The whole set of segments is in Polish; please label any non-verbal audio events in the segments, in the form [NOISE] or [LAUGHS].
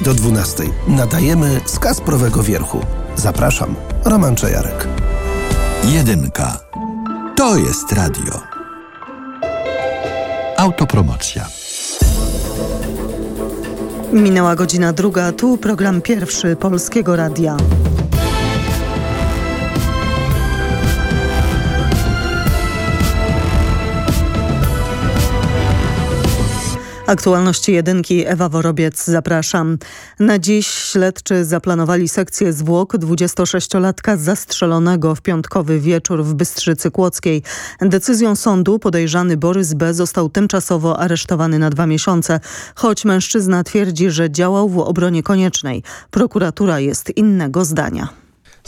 do 12. Nadajemy z Kasprowego Wierchu. Zapraszam, Roman Czajarek. Jedynka. To jest radio. Autopromocja. Minęła godzina druga, tu program pierwszy Polskiego Radia. Aktualności jedynki Ewa Worobiec, zapraszam. Na dziś śledczy zaplanowali sekcję zwłok 26-latka zastrzelonego w piątkowy wieczór w Bystrzycy Kłodzkiej. Decyzją sądu podejrzany Borys B. został tymczasowo aresztowany na dwa miesiące, choć mężczyzna twierdzi, że działał w obronie koniecznej. Prokuratura jest innego zdania.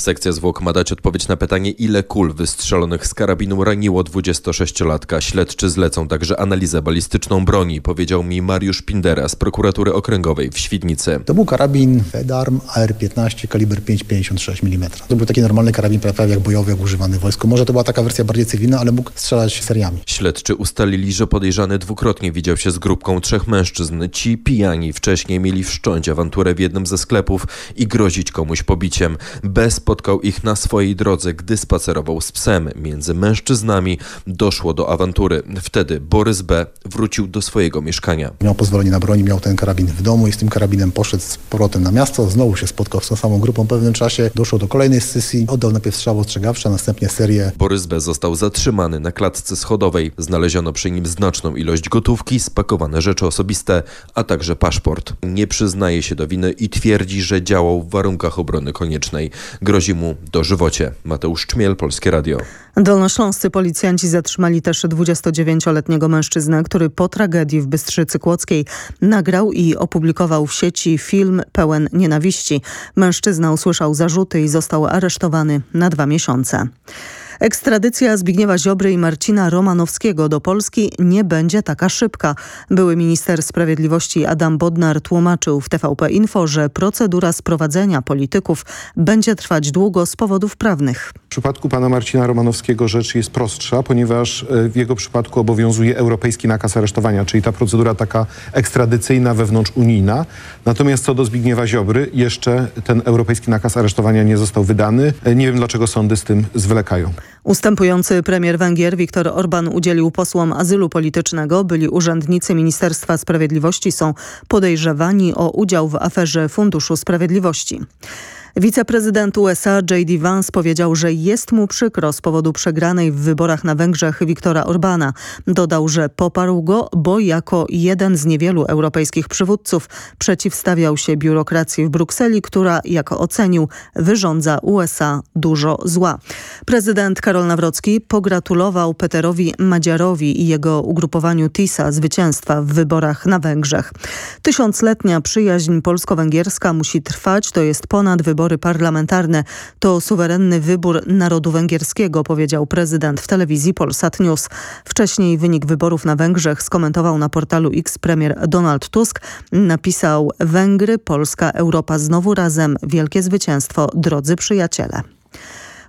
Sekcja zwłok ma dać odpowiedź na pytanie, ile kul wystrzelonych z karabinu raniło 26-latka. Śledczy zlecą także analizę balistyczną broni, powiedział mi Mariusz Pindera z prokuratury okręgowej w Świdnicy. To był karabin Fedarm AR-15 kaliber 5,56 mm. To był taki normalny karabin prawie jak bojowy, jak używany w wojsku. Może to była taka wersja bardziej cywilna, ale mógł strzelać seriami. Śledczy ustalili, że podejrzany dwukrotnie widział się z grupką trzech mężczyzn. Ci pijani wcześniej mieli wszcząć awanturę w jednym ze sklepów i grozić komuś pobiciem. Bez spotkał ich na swojej drodze, gdy spacerował z psem. Między mężczyznami doszło do awantury. Wtedy Borys B. wrócił do swojego mieszkania. Miał pozwolenie na broń, miał ten karabin w domu i z tym karabinem poszedł z powrotem na miasto. Znowu się spotkał z tą samą grupą w pewnym czasie. Doszło do kolejnej sesji. Oddał najpierw strzał ostrzegawczy, a następnie serię. Borys B. został zatrzymany na klatce schodowej. Znaleziono przy nim znaczną ilość gotówki, spakowane rzeczy osobiste, a także paszport. Nie przyznaje się do winy i twierdzi, że działał w warunkach obrony koniecznej grozi mu dożywocie. Mateusz Czmiel, Polskie Radio. Dolnośląscy policjanci zatrzymali też 29-letniego mężczyznę, który po tragedii w Bystrzycy Kłodzkiej nagrał i opublikował w sieci film pełen nienawiści. Mężczyzna usłyszał zarzuty i został aresztowany na dwa miesiące. Ekstradycja Zbigniewa Ziobry i Marcina Romanowskiego do Polski nie będzie taka szybka. Były minister sprawiedliwości Adam Bodnar tłumaczył w TVP Info, że procedura sprowadzenia polityków będzie trwać długo z powodów prawnych. W przypadku pana Marcina Romanowskiego rzecz jest prostsza, ponieważ e, w jego przypadku obowiązuje europejski nakaz aresztowania, czyli ta procedura taka ekstradycyjna, wewnątrzunijna. Natomiast co do Zbigniewa Ziobry, jeszcze ten europejski nakaz aresztowania nie został wydany. E, Nie wiem, dlaczego sądy z tym zwlekają. Ustępujący premier Węgier Viktor Orban udzielił posłom azylu politycznego. Byli urzędnicy Ministerstwa Sprawiedliwości są podejrzewani o udział w aferze Funduszu Sprawiedliwości. Wiceprezydent USA J.D. Vance powiedział, że jest mu przykro z powodu przegranej w wyborach na Węgrzech Viktora Orbana. Dodał, że poparł go, bo jako jeden z niewielu europejskich przywódców przeciwstawiał się biurokracji w Brukseli, która, jak ocenił, wyrządza USA dużo zła. Prezydent Karol Nawrocki pogratulował Peterowi Madziarowi i jego ugrupowaniu TISA zwycięstwa w wyborach na Węgrzech. Tysiącletnia przyjaźń polsko-węgierska musi trwać, to jest ponad wybory parlamentarne. To suwerenny wybór narodu węgierskiego, powiedział prezydent w telewizji Polsat News. Wcześniej wynik wyborów na Węgrzech skomentował na portalu X premier Donald Tusk. Napisał Węgry, Polska, Europa znowu razem. Wielkie zwycięstwo, drodzy przyjaciele.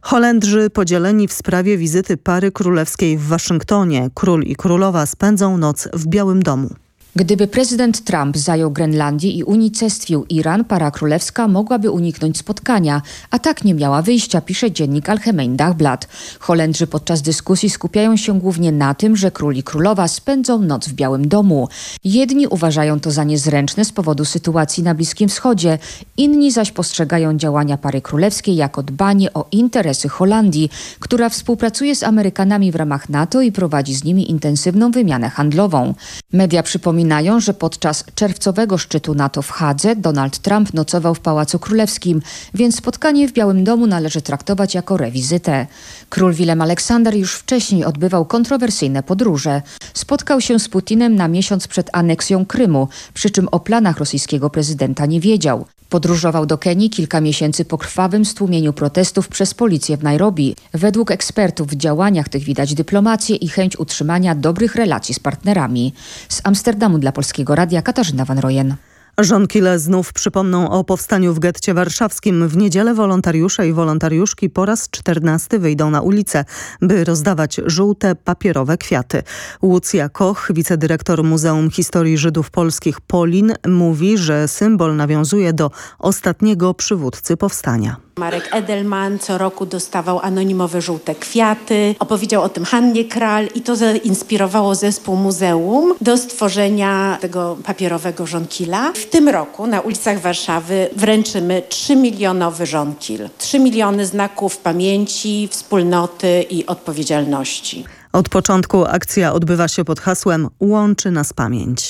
Holendrzy podzieleni w sprawie wizyty pary królewskiej w Waszyngtonie. Król i królowa spędzą noc w Białym Domu. Gdyby prezydent Trump zajął Grenlandię i unicestwił Iran, para królewska mogłaby uniknąć spotkania, a tak nie miała wyjścia, pisze dziennik Algemein Dagblad. Holendrzy podczas dyskusji skupiają się głównie na tym, że król i królowa spędzą noc w Białym Domu. Jedni uważają to za niezręczne z powodu sytuacji na Bliskim Wschodzie, inni zaś postrzegają działania pary królewskiej jako dbanie o interesy Holandii, która współpracuje z Amerykanami w ramach NATO i prowadzi z nimi intensywną wymianę handlową. Media przypominają, Przypominają, że podczas czerwcowego szczytu NATO w Hadze Donald Trump nocował w Pałacu Królewskim, więc spotkanie w Białym Domu należy traktować jako rewizytę. Król Willem Aleksander już wcześniej odbywał kontrowersyjne podróże. Spotkał się z Putinem na miesiąc przed aneksją Krymu, przy czym o planach rosyjskiego prezydenta nie wiedział. Podróżował do Kenii kilka miesięcy po krwawym stłumieniu protestów przez policję w Nairobi. Według ekspertów w działaniach tych widać dyplomację i chęć utrzymania dobrych relacji z partnerami. Z Amsterdamu dla Polskiego Radia Katarzyna Van Rojen. Żonkile znów przypomną o powstaniu w getcie warszawskim. W niedzielę wolontariusze i wolontariuszki po raz czternasty wyjdą na ulicę, by rozdawać żółte, papierowe kwiaty. Łucja Koch, wicedyrektor Muzeum Historii Żydów Polskich Polin, mówi, że symbol nawiązuje do ostatniego przywódcy powstania. Marek Edelman co roku dostawał anonimowe żółte kwiaty. Opowiedział o tym Hannie Kral i to zainspirowało zespół muzeum do stworzenia tego papierowego żonkila. W tym roku na ulicach Warszawy wręczymy 3 milionowy żonkil. 3 miliony znaków pamięci, wspólnoty i odpowiedzialności. Od początku akcja odbywa się pod hasłem Łączy nas pamięć.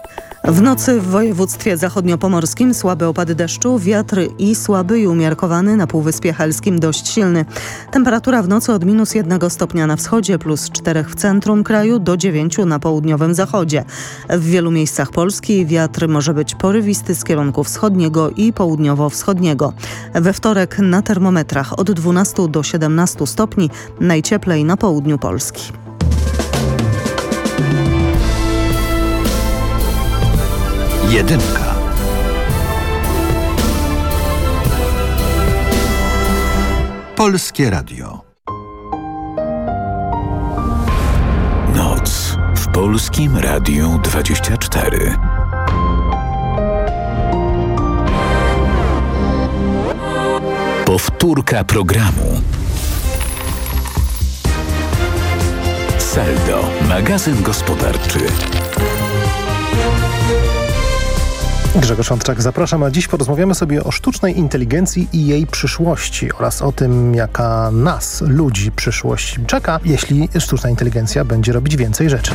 W nocy w województwie zachodniopomorskim słabe opady deszczu, wiatr i słaby i umiarkowany na Półwyspie Helskim dość silny. Temperatura w nocy od minus jednego stopnia na wschodzie, plus czterech w centrum kraju, do dziewięciu na południowym zachodzie. W wielu miejscach Polski wiatr może być porywisty z kierunku wschodniego i południowo-wschodniego. We wtorek na termometrach od 12 do 17 stopni, najcieplej na południu Polski. Jedynka. Polskie Radio. Noc w Polskim Radiu 24. Powtórka programu. Saldo, magazyn gospodarczy. Grzegorz Antrzak, zapraszam, a dziś porozmawiamy sobie o sztucznej inteligencji i jej przyszłości oraz o tym, jaka nas, ludzi, przyszłość czeka, jeśli sztuczna inteligencja będzie robić więcej rzeczy.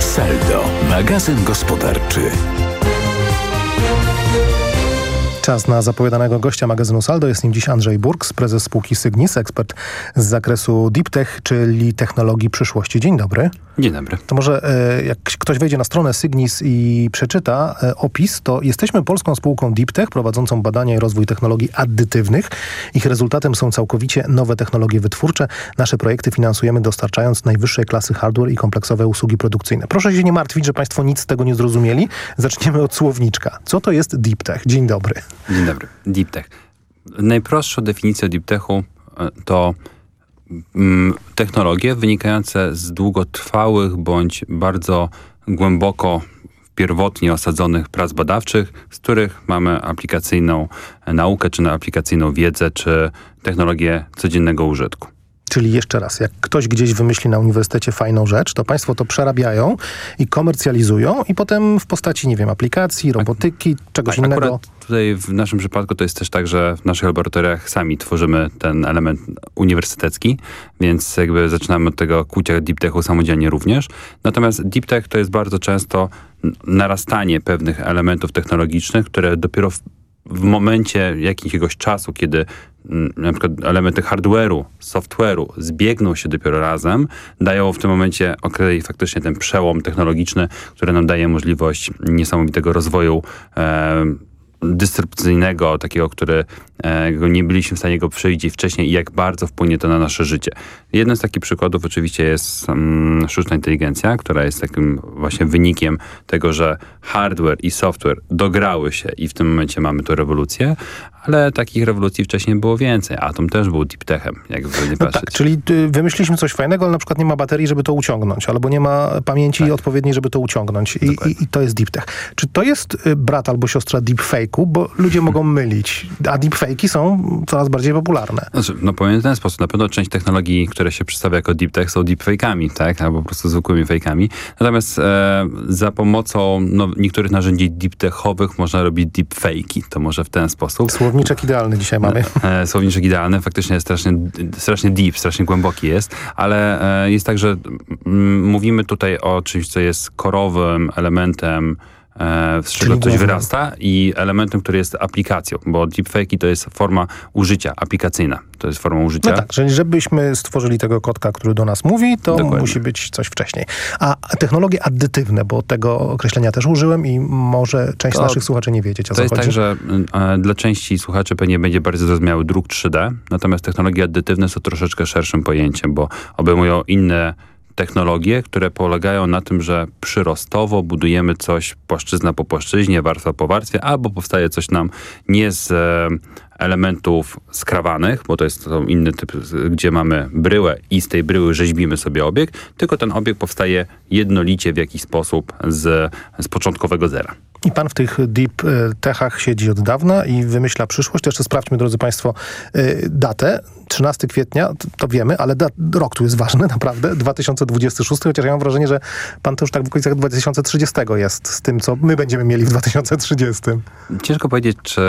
Saldo, magazyn gospodarczy. Czas na zapowiadanego gościa magazynu Saldo. Jest nim dziś Andrzej Burks, prezes spółki Sygnis, ekspert z zakresu Deep Tech, czyli technologii przyszłości. Dzień dobry. Dzień dobry. To może e, jak ktoś wejdzie na stronę Sygnis i przeczyta e, opis, to jesteśmy polską spółką Deep Tech, prowadzącą badania i rozwój technologii addytywnych. Ich rezultatem są całkowicie nowe technologie wytwórcze. Nasze projekty finansujemy dostarczając najwyższej klasy hardware i kompleksowe usługi produkcyjne. Proszę się nie martwić, że państwo nic z tego nie zrozumieli. Zaczniemy od słowniczka. Co to jest Deep Tech? Dzień dobry. Dzień dobry. Deep Tech. Najprostsza definicja Deep Techu e, to mm, technologie wynikające z długotrwałych bądź bardzo głęboko pierwotnie osadzonych prac badawczych, z których mamy aplikacyjną naukę, czy aplikacyjną wiedzę, czy technologię codziennego użytku. Czyli jeszcze raz, jak ktoś gdzieś wymyśli na uniwersytecie fajną rzecz, to państwo to przerabiają i komercjalizują i potem w postaci, nie wiem, aplikacji, robotyki, czegoś Akurat innego. Tutaj w naszym przypadku to jest też tak, że w naszych laboratoriach sami tworzymy ten element uniwersytecki, więc jakby zaczynamy od tego kłucia deep techu samodzielnie również. Natomiast deep tech to jest bardzo często narastanie pewnych elementów technologicznych, które dopiero w, w momencie jakiegoś czasu, kiedy na przykład elementy hardware'u, software'u zbiegną się dopiero razem, dają w tym momencie okej, faktycznie ten przełom technologiczny, który nam daje możliwość niesamowitego rozwoju e, dystrybucyjnego, takiego, który e, nie byliśmy w stanie go przewidzieć wcześniej i jak bardzo wpłynie to na nasze życie. Jednym z takich przykładów oczywiście jest um, sztuczna inteligencja, która jest takim właśnie wynikiem tego, że hardware i software dograły się i w tym momencie mamy tu rewolucję, ale takich rewolucji wcześniej było więcej. Atom też był deep techem, jak nie No tak, czyli y, wymyśliliśmy coś fajnego, ale na przykład nie ma baterii, żeby to uciągnąć, albo nie ma pamięci Tak. odpowiedniej, żeby to uciągnąć. I, i, I to jest deep tech. Czy to jest y, brat albo siostra deepfake'u? Bo ludzie mogą mylić, a deepfake'i są coraz bardziej popularne. Znaczy, no powiem w ten sposób. Na pewno część technologii, które się przedstawia jako deep tech są deepfake'ami, tak? Albo po prostu zwykłymi fake'ami. Natomiast e, za pomocą no, niektórych narzędzi deep techowych można robić deepfake'i. To może w ten sposób. Słowniczek idealny dzisiaj mamy. E, słowniczek idealny, faktycznie jest strasznie, strasznie deep, strasznie głęboki jest, ale e, jest tak, że mm, mówimy tutaj o czymś, co jest korowym elementem z czego coś wyrasta i elementem, który jest aplikacją, bo deepfake'i to jest forma użycia, aplikacyjna. To jest forma użycia. No tak, że żebyśmy stworzyli tego kotka, który do nas mówi, to Dokładnie. musi być coś wcześniej. A technologie addytywne, bo tego określenia też użyłem i może część to, naszych słuchaczy nie wiedzieć o co To jest chodzi. tak, że e, dla części słuchaczy pewnie będzie bardzo zrozumiały druk 3D, natomiast technologie addytywne są troszeczkę szerszym pojęciem, bo obejmują inne technologie, które polegają na tym, że przyrostowo budujemy coś płaszczyzna po płaszczyźnie, warstwa po warstwie, albo powstaje coś nam nie z e, elementów skrawanych, bo to jest to inny typ, gdzie mamy bryłę i z tej bryły rzeźbimy sobie obieg, tylko ten obieg powstaje jednolicie w jakiś sposób z, z początkowego zera. I pan w tych deep e, techach siedzi od dawna i wymyśla przyszłość. Jeszcze sprawdźmy, drodzy państwo, e, datę. 13 kwietnia, to wiemy, ale da, rok tu jest ważny, [LAUGHS] naprawdę, 2026, chociaż ja mam wrażenie, że pan to już tak w okolicach 2030 jest z tym, co my będziemy mieli w 2030. Ciężko powiedzieć, czy,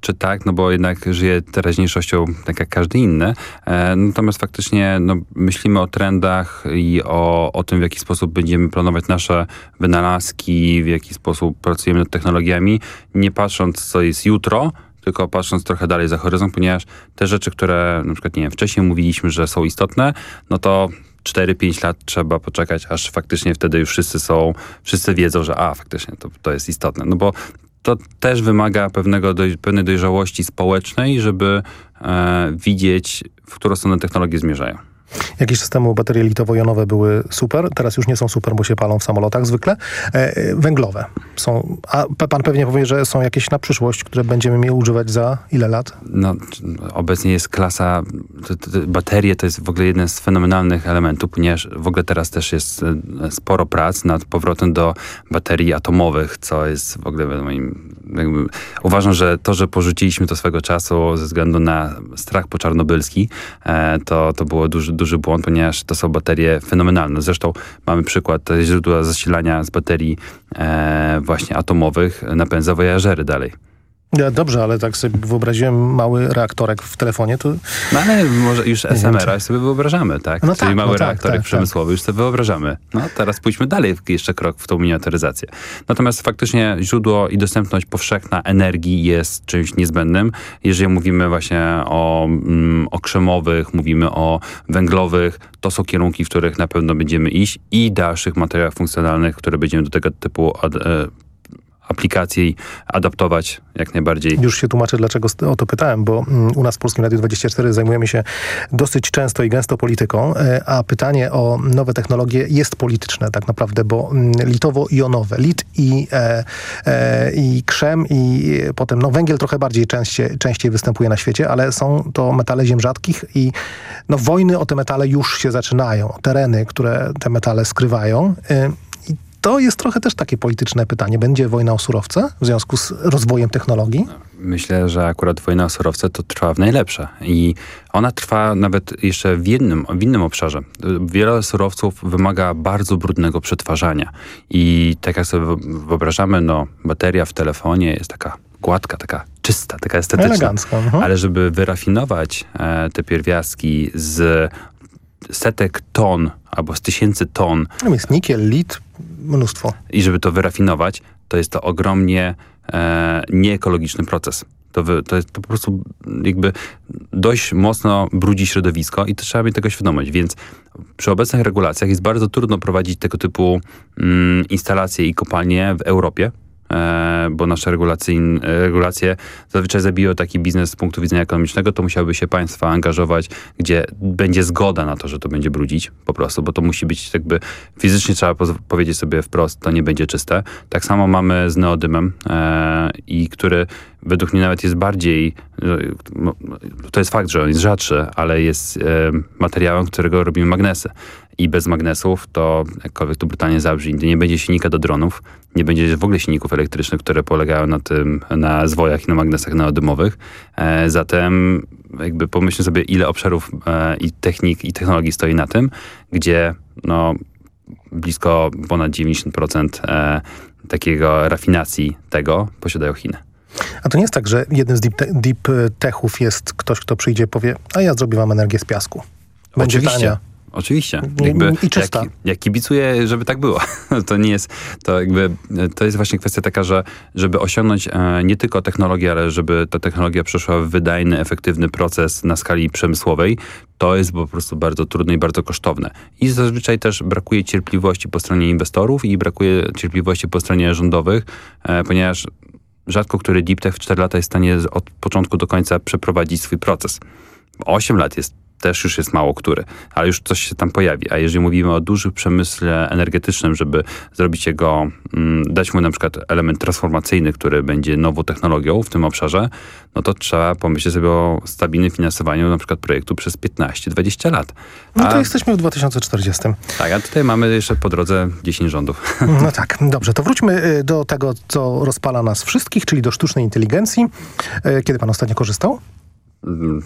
czy tak, no bo jednak żyję teraźniejszością tak jak każdy inny. E, natomiast faktycznie no, myślimy o trendach i o, o tym, w jaki sposób będziemy planować nasze wynalazki, w jaki sposób pracujemy nad technologiami, nie patrząc, co jest jutro, tylko patrząc trochę dalej za horyzont, ponieważ te rzeczy, które na przykład, nie wiem, wcześniej mówiliśmy, że są istotne, no to 4-5 lat trzeba poczekać, aż faktycznie wtedy już wszyscy są, wszyscy wiedzą, że a, faktycznie to, to jest istotne. No bo to też wymaga pewnego doj pewnej dojrzałości społecznej, żeby e, widzieć, w którą stronę technologie zmierzają. Jakiś czas temu baterie litowo-jonowe były super, teraz już nie są super, bo się palą w samolotach zwykle. E, węglowe są, a pan pewnie powie, że są jakieś na przyszłość, które będziemy mieli używać za ile lat? No, obecnie jest klasa, baterie to jest w ogóle jeden z fenomenalnych elementów, ponieważ w ogóle teraz też jest e, sporo prac nad powrotem do baterii atomowych, co jest w ogóle moim jakby, uważam, że to, że porzuciliśmy to swego czasu ze względu na strach poczarnobylski, e, to, to było duży, duży błąd, ponieważ to są baterie fenomenalne. Zresztą mamy przykład źródła zasilania z baterii e, właśnie atomowych napędza Voyagery dalej. Ja, dobrze, ale tak sobie wyobraziłem mały reaktorek w telefonie, to... No ale może już SMR sobie wyobrażamy, tak? No Czyli tak, mały no tak, reaktorek tak, tak, przemysłowy już sobie wyobrażamy. No teraz pójdźmy dalej, jeszcze krok w tą miniaturyzację. Natomiast faktycznie źródło i dostępność powszechna energii jest czymś niezbędnym. Jeżeli mówimy właśnie o, mm, o krzemowych, mówimy o węglowych, to są kierunki, w których na pewno będziemy iść i dalszych materiałach funkcjonalnych, które będziemy do tego typu e, aplikacje i adaptować jak najbardziej. Już się tłumaczę, dlaczego o to pytałem, bo mm, u nas w Polskim Radiu 24 zajmujemy się dosyć często i gęsto polityką, e, a pytanie o nowe technologie jest polityczne tak naprawdę, bo mm, litowo-jonowe, lit i, e, e, i krzem i potem no, węgiel trochę bardziej częściej, częściej występuje na świecie, ale są to metale ziem rzadkich i no, wojny o te metale już się zaczynają. Tereny, które te metale skrywają e, to jest trochę też takie polityczne pytanie. Będzie wojna o surowce w związku z rozwojem technologii? Myślę, że akurat wojna o surowce to trwa w najlepsze i ona trwa nawet jeszcze w jednym, w innym obszarze. Wiele surowców wymaga bardzo brudnego przetwarzania i tak jak sobie wyobrażamy, no bateria w telefonie jest taka gładka, taka czysta, taka estetyczna. Elegancka. Uh mhm. -huh. Ale żeby wyrafinować e, te pierwiastki z setek ton albo z tysięcy ton. Tam jest nikiel, lit, mnóstwo. I żeby to wyrafinować, to jest to ogromnie e, nieekologiczny proces. To, wy, to jest to po prostu jakby dość mocno brudzi środowisko i to trzeba mieć tego świadomość, więc przy obecnych regulacjach jest bardzo trudno prowadzić tego typu mm, instalacje i kopalnie w Europie, bo nasze regulacje zazwyczaj zabiją taki biznes z punktu widzenia ekonomicznego, to musiałyby się państwa angażować, gdzie będzie zgoda na to, że to będzie brudzić po prostu, bo to musi być jakby fizycznie trzeba powiedzieć sobie wprost, to nie będzie czyste. Tak samo mamy z neodymem e, i który według mnie nawet jest bardziej, no, to jest fakt, że on jest rzadszy, ale jest e, materiałem, którego robimy magnesy i bez magnesów, to jakkolwiek to brutalnie zabrzmi, nie będzie silnika do dronów, nie będzie w ogóle silników elektrycznych, które polegają na tym, na zwojach i na magnesach neodymowych. E, zatem jakby pomyślmy sobie, ile obszarów e, i technik i technologii stoi na tym, gdzie no, blisko ponad 90% e, takiego rafinacji tego posiadają Chiny. A to nie jest tak, że jeden z deep, te deep techów jest ktoś, kto przyjdzie i powie, a ja zrobię wam energię z piasku. Będzie Oczywiście. tania Oczywiście. Jakby, I czysta. Jak, jak kibicuję, żeby tak było. [LAUGHS] To nie jest, to jakby, to jest właśnie kwestia taka, że żeby osiągnąć e, nie tylko technologię, ale żeby ta technologia przeszła w wydajny, efektywny proces na skali przemysłowej, to jest po prostu bardzo trudne i bardzo kosztowne. I zazwyczaj też brakuje cierpliwości po stronie inwestorów i brakuje cierpliwości po stronie rządowych, e, ponieważ rzadko który deep tech w 4 lata jest w stanie od początku do końca przeprowadzić swój proces. 8 lat jest też już jest mało który, ale już coś się tam pojawi. A jeżeli mówimy o dużym przemyśle energetycznym, żeby zrobić jego, mm, dać mu na przykład element transformacyjny, który będzie nową technologią w tym obszarze, no to trzeba pomyśleć sobie o stabilnym finansowaniu na przykład projektu przez 15-20 lat. A, no to jesteśmy w 2040. Tak, a tutaj mamy jeszcze po drodze 10 rządów. [LAUGHS] No tak, dobrze. To wróćmy y, do tego, co rozpala nas wszystkich, czyli do sztucznej inteligencji. Y, kiedy pan ostatnio korzystał?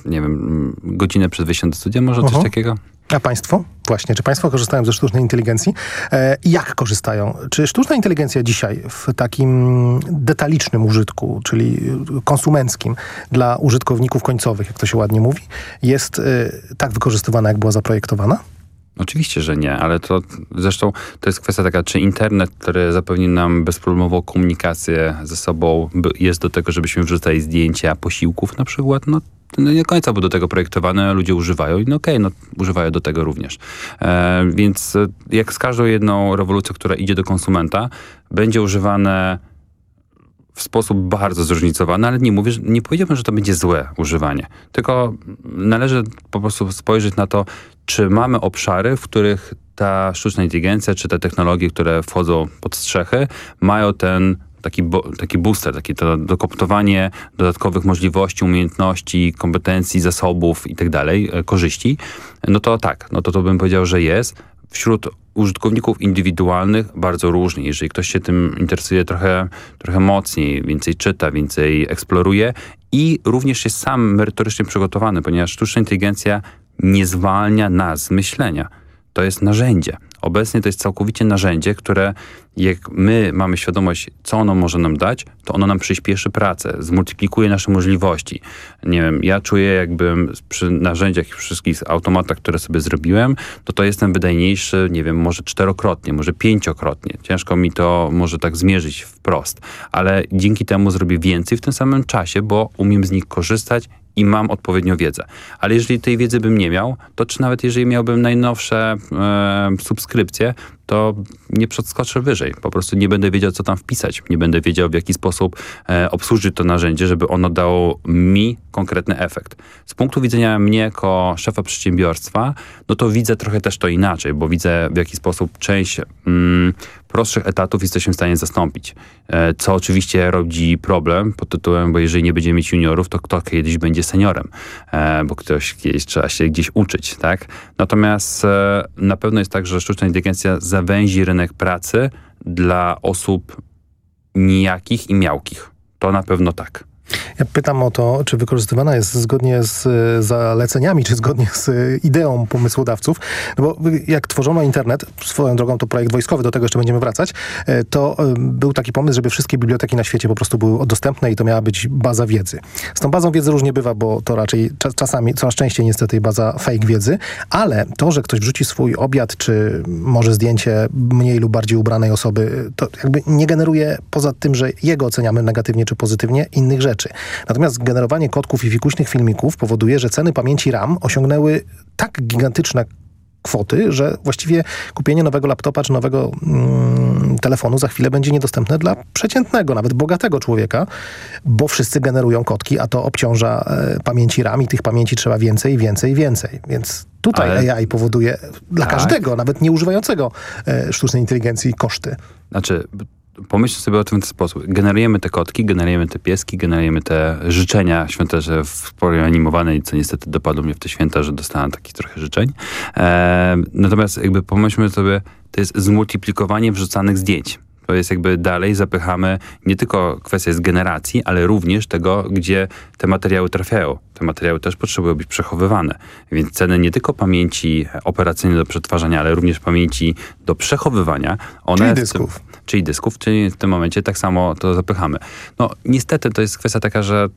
Nie wiem, godzinę przed wyjściem do studia, może coś uh -huh. takiego? A państwo? Właśnie, czy państwo korzystają ze sztucznej inteligencji? E, jak korzystają? Czy sztuczna inteligencja dzisiaj w takim detalicznym użytku, czyli konsumenckim dla użytkowników końcowych, jak to się ładnie mówi, jest e, tak wykorzystywana, jak była zaprojektowana? Oczywiście, że nie, ale to zresztą to jest kwestia taka, czy internet, który zapewni nam bezproblemową komunikację ze sobą, jest do tego, żebyśmy wrzucali zdjęcia posiłków na przykład, no no nie do końca był do tego projektowany, ludzie używają i no okej, okay, no używają do tego również. E, więc e, jak z każdą jedną rewolucją, która idzie do konsumenta, będzie używane w sposób bardzo zróżnicowany, ale nie mówię, nie powiedziałbym, że to będzie złe używanie. Tylko należy po prostu spojrzeć na to, czy mamy obszary, w których ta sztuczna inteligencja, czy te technologie, które wchodzą pod strzechy, mają ten taki, taki booster, takie to dokoptowanie dodatkowych możliwości, umiejętności, kompetencji, zasobów i tak dalej, e, korzyści, no to tak, no to to bym powiedział, że jest. Wśród użytkowników indywidualnych bardzo różnie. Jeżeli ktoś się tym interesuje trochę, trochę mocniej, więcej czyta, więcej eksploruje i również jest sam merytorycznie przygotowany, ponieważ sztuczna inteligencja nie zwalnia nas z myślenia. To jest narzędzie. Obecnie to jest całkowicie narzędzie, które jak my mamy świadomość, co ono może nam dać, to ono nam przyspieszy pracę, zmultiplikuje nasze możliwości. Nie wiem, ja czuję jakbym przy narzędziach i wszystkich automatach, które sobie zrobiłem, to to jestem wydajniejszy, nie wiem, może czterokrotnie, może pięciokrotnie. Ciężko mi to może tak zmierzyć wprost, ale dzięki temu zrobię więcej w tym samym czasie, bo umiem z nich korzystać i mam odpowiednią wiedzę. Ale jeżeli tej wiedzy bym nie miał, to czy nawet jeżeli miałbym najnowsze e, subskrypcje, to nie przeskoczę wyżej. Po prostu nie będę wiedział, co tam wpisać. Nie będę wiedział, w jaki sposób e, obsłużyć to narzędzie, żeby ono dało mi konkretny efekt. Z punktu widzenia mnie jako szefa przedsiębiorstwa, no to widzę trochę też to inaczej, bo widzę, w jaki sposób część mm, prostszych etatów jesteśmy w stanie zastąpić. E, co oczywiście rodzi problem pod tytułem, bo jeżeli nie będziemy mieć juniorów, to kto kiedyś będzie seniorem, e, bo ktoś kiedyś trzeba się gdzieś uczyć, tak? Natomiast e, na pewno jest tak, że sztuczna inteligencja zawęzi rynek pracy dla osób nijakich i miałkich. To na pewno tak. Ja pytam o to, czy wykorzystywana jest zgodnie z e, zaleceniami, czy zgodnie z e, ideą pomysłodawców. No bo jak tworzono internet, swoją drogą to projekt wojskowy, do tego jeszcze będziemy wracać, e, to był taki pomysł, żeby wszystkie biblioteki na świecie po prostu były dostępne i to miała być baza wiedzy. Z tą bazą wiedzy różnie bywa, bo to raczej czasami, coraz częściej niestety baza fake wiedzy, ale to, że ktoś wrzuci swój obiad, czy może zdjęcie mniej lub bardziej ubranej osoby, to jakby nie generuje poza tym, że jego oceniamy negatywnie czy pozytywnie, innych rzeczy rzeczy. Natomiast generowanie kotków i fikuśnych filmików powoduje, że ceny pamięci RAM osiągnęły tak gigantyczne kwoty, że właściwie kupienie nowego laptopa czy nowego mm, telefonu za chwilę będzie niedostępne dla przeciętnego, nawet bogatego człowieka, bo wszyscy generują kotki, a to obciąża e, pamięci RAM i tych pamięci trzeba więcej, więcej, więcej. Więc tutaj Ale... AI powoduje dla tak. każdego, nawet nieużywającego e, sztucznej inteligencji koszty. Znaczy, pomyślcie sobie o tym w ten sposób. Generujemy te kotki, generujemy te pieski, generujemy te życzenia świąteczne w formie animowanej, co niestety dopadło mnie w te święta, że dostałem takich trochę życzeń. E, natomiast jakby pomyślmy sobie, to jest zmultiplikowanie wrzucanych zdjęć. To jest jakby dalej zapychamy nie tylko kwestię z generacji, ale również tego, gdzie te materiały trafiają. Te materiały też potrzebują być przechowywane. Więc ceny nie tylko pamięci operacyjnej do przetwarzania, ale również pamięci do przechowywania. One czyli dysków. Czyli dysków, czyli w tym momencie tak samo to zapychamy. No niestety to jest kwestia taka, że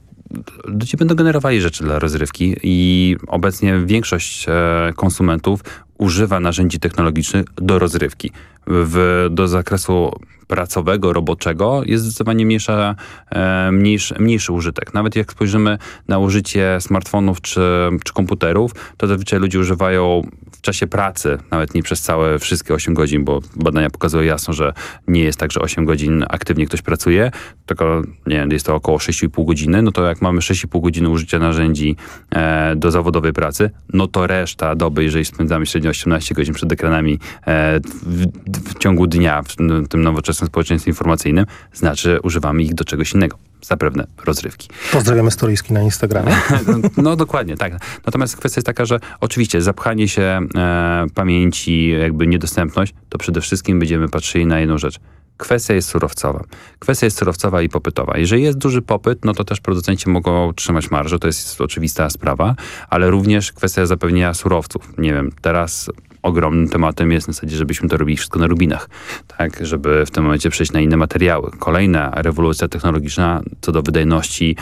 ludzie będą generowali rzeczy dla rozrywki i obecnie większość e, konsumentów używa narzędzi technologicznych do rozrywki. W, do zakresu pracowego, roboczego jest zdecydowanie mniejsza, e, mniejszy, mniejszy użytek. Nawet jak spojrzymy na użycie smartfonów czy, czy komputerów, to zazwyczaj ludzie używają w czasie pracy, nawet nie przez całe wszystkie 8 godzin, bo badania pokazują jasno, że nie jest tak, że 8 godzin aktywnie ktoś pracuje, tylko nie wiem, jest to około 6,5 godziny, no to jak mamy 6,5 godziny użycia narzędzi e, do zawodowej pracy, no to reszta doby, jeżeli spędzamy średnio 18 godzin przed ekranami e, w, w, ciągu dnia w, w tym nowoczesnym społeczeństwie informacyjnym, znaczy używamy ich do czegoś innego zapewne rozrywki. Pozdrawiamy storyjski na Instagramie. [LAUGHS] no dokładnie, tak. Natomiast kwestia jest taka, że oczywiście zapchanie się e, pamięci, jakby niedostępność, to przede wszystkim będziemy patrzyli na jedną rzecz. Kwestia jest surowcowa. Kwestia jest surowcowa i popytowa. Jeżeli jest duży popyt, no to też producenci mogą trzymać marżę, to jest oczywista sprawa, ale również kwestia zapewnienia surowców. Nie wiem, teraz ogromnym tematem jest na zasadzie, żebyśmy to robili wszystko na rubinach, tak, żeby w tym momencie przejść na inne materiały. Kolejna rewolucja technologiczna co do wydajności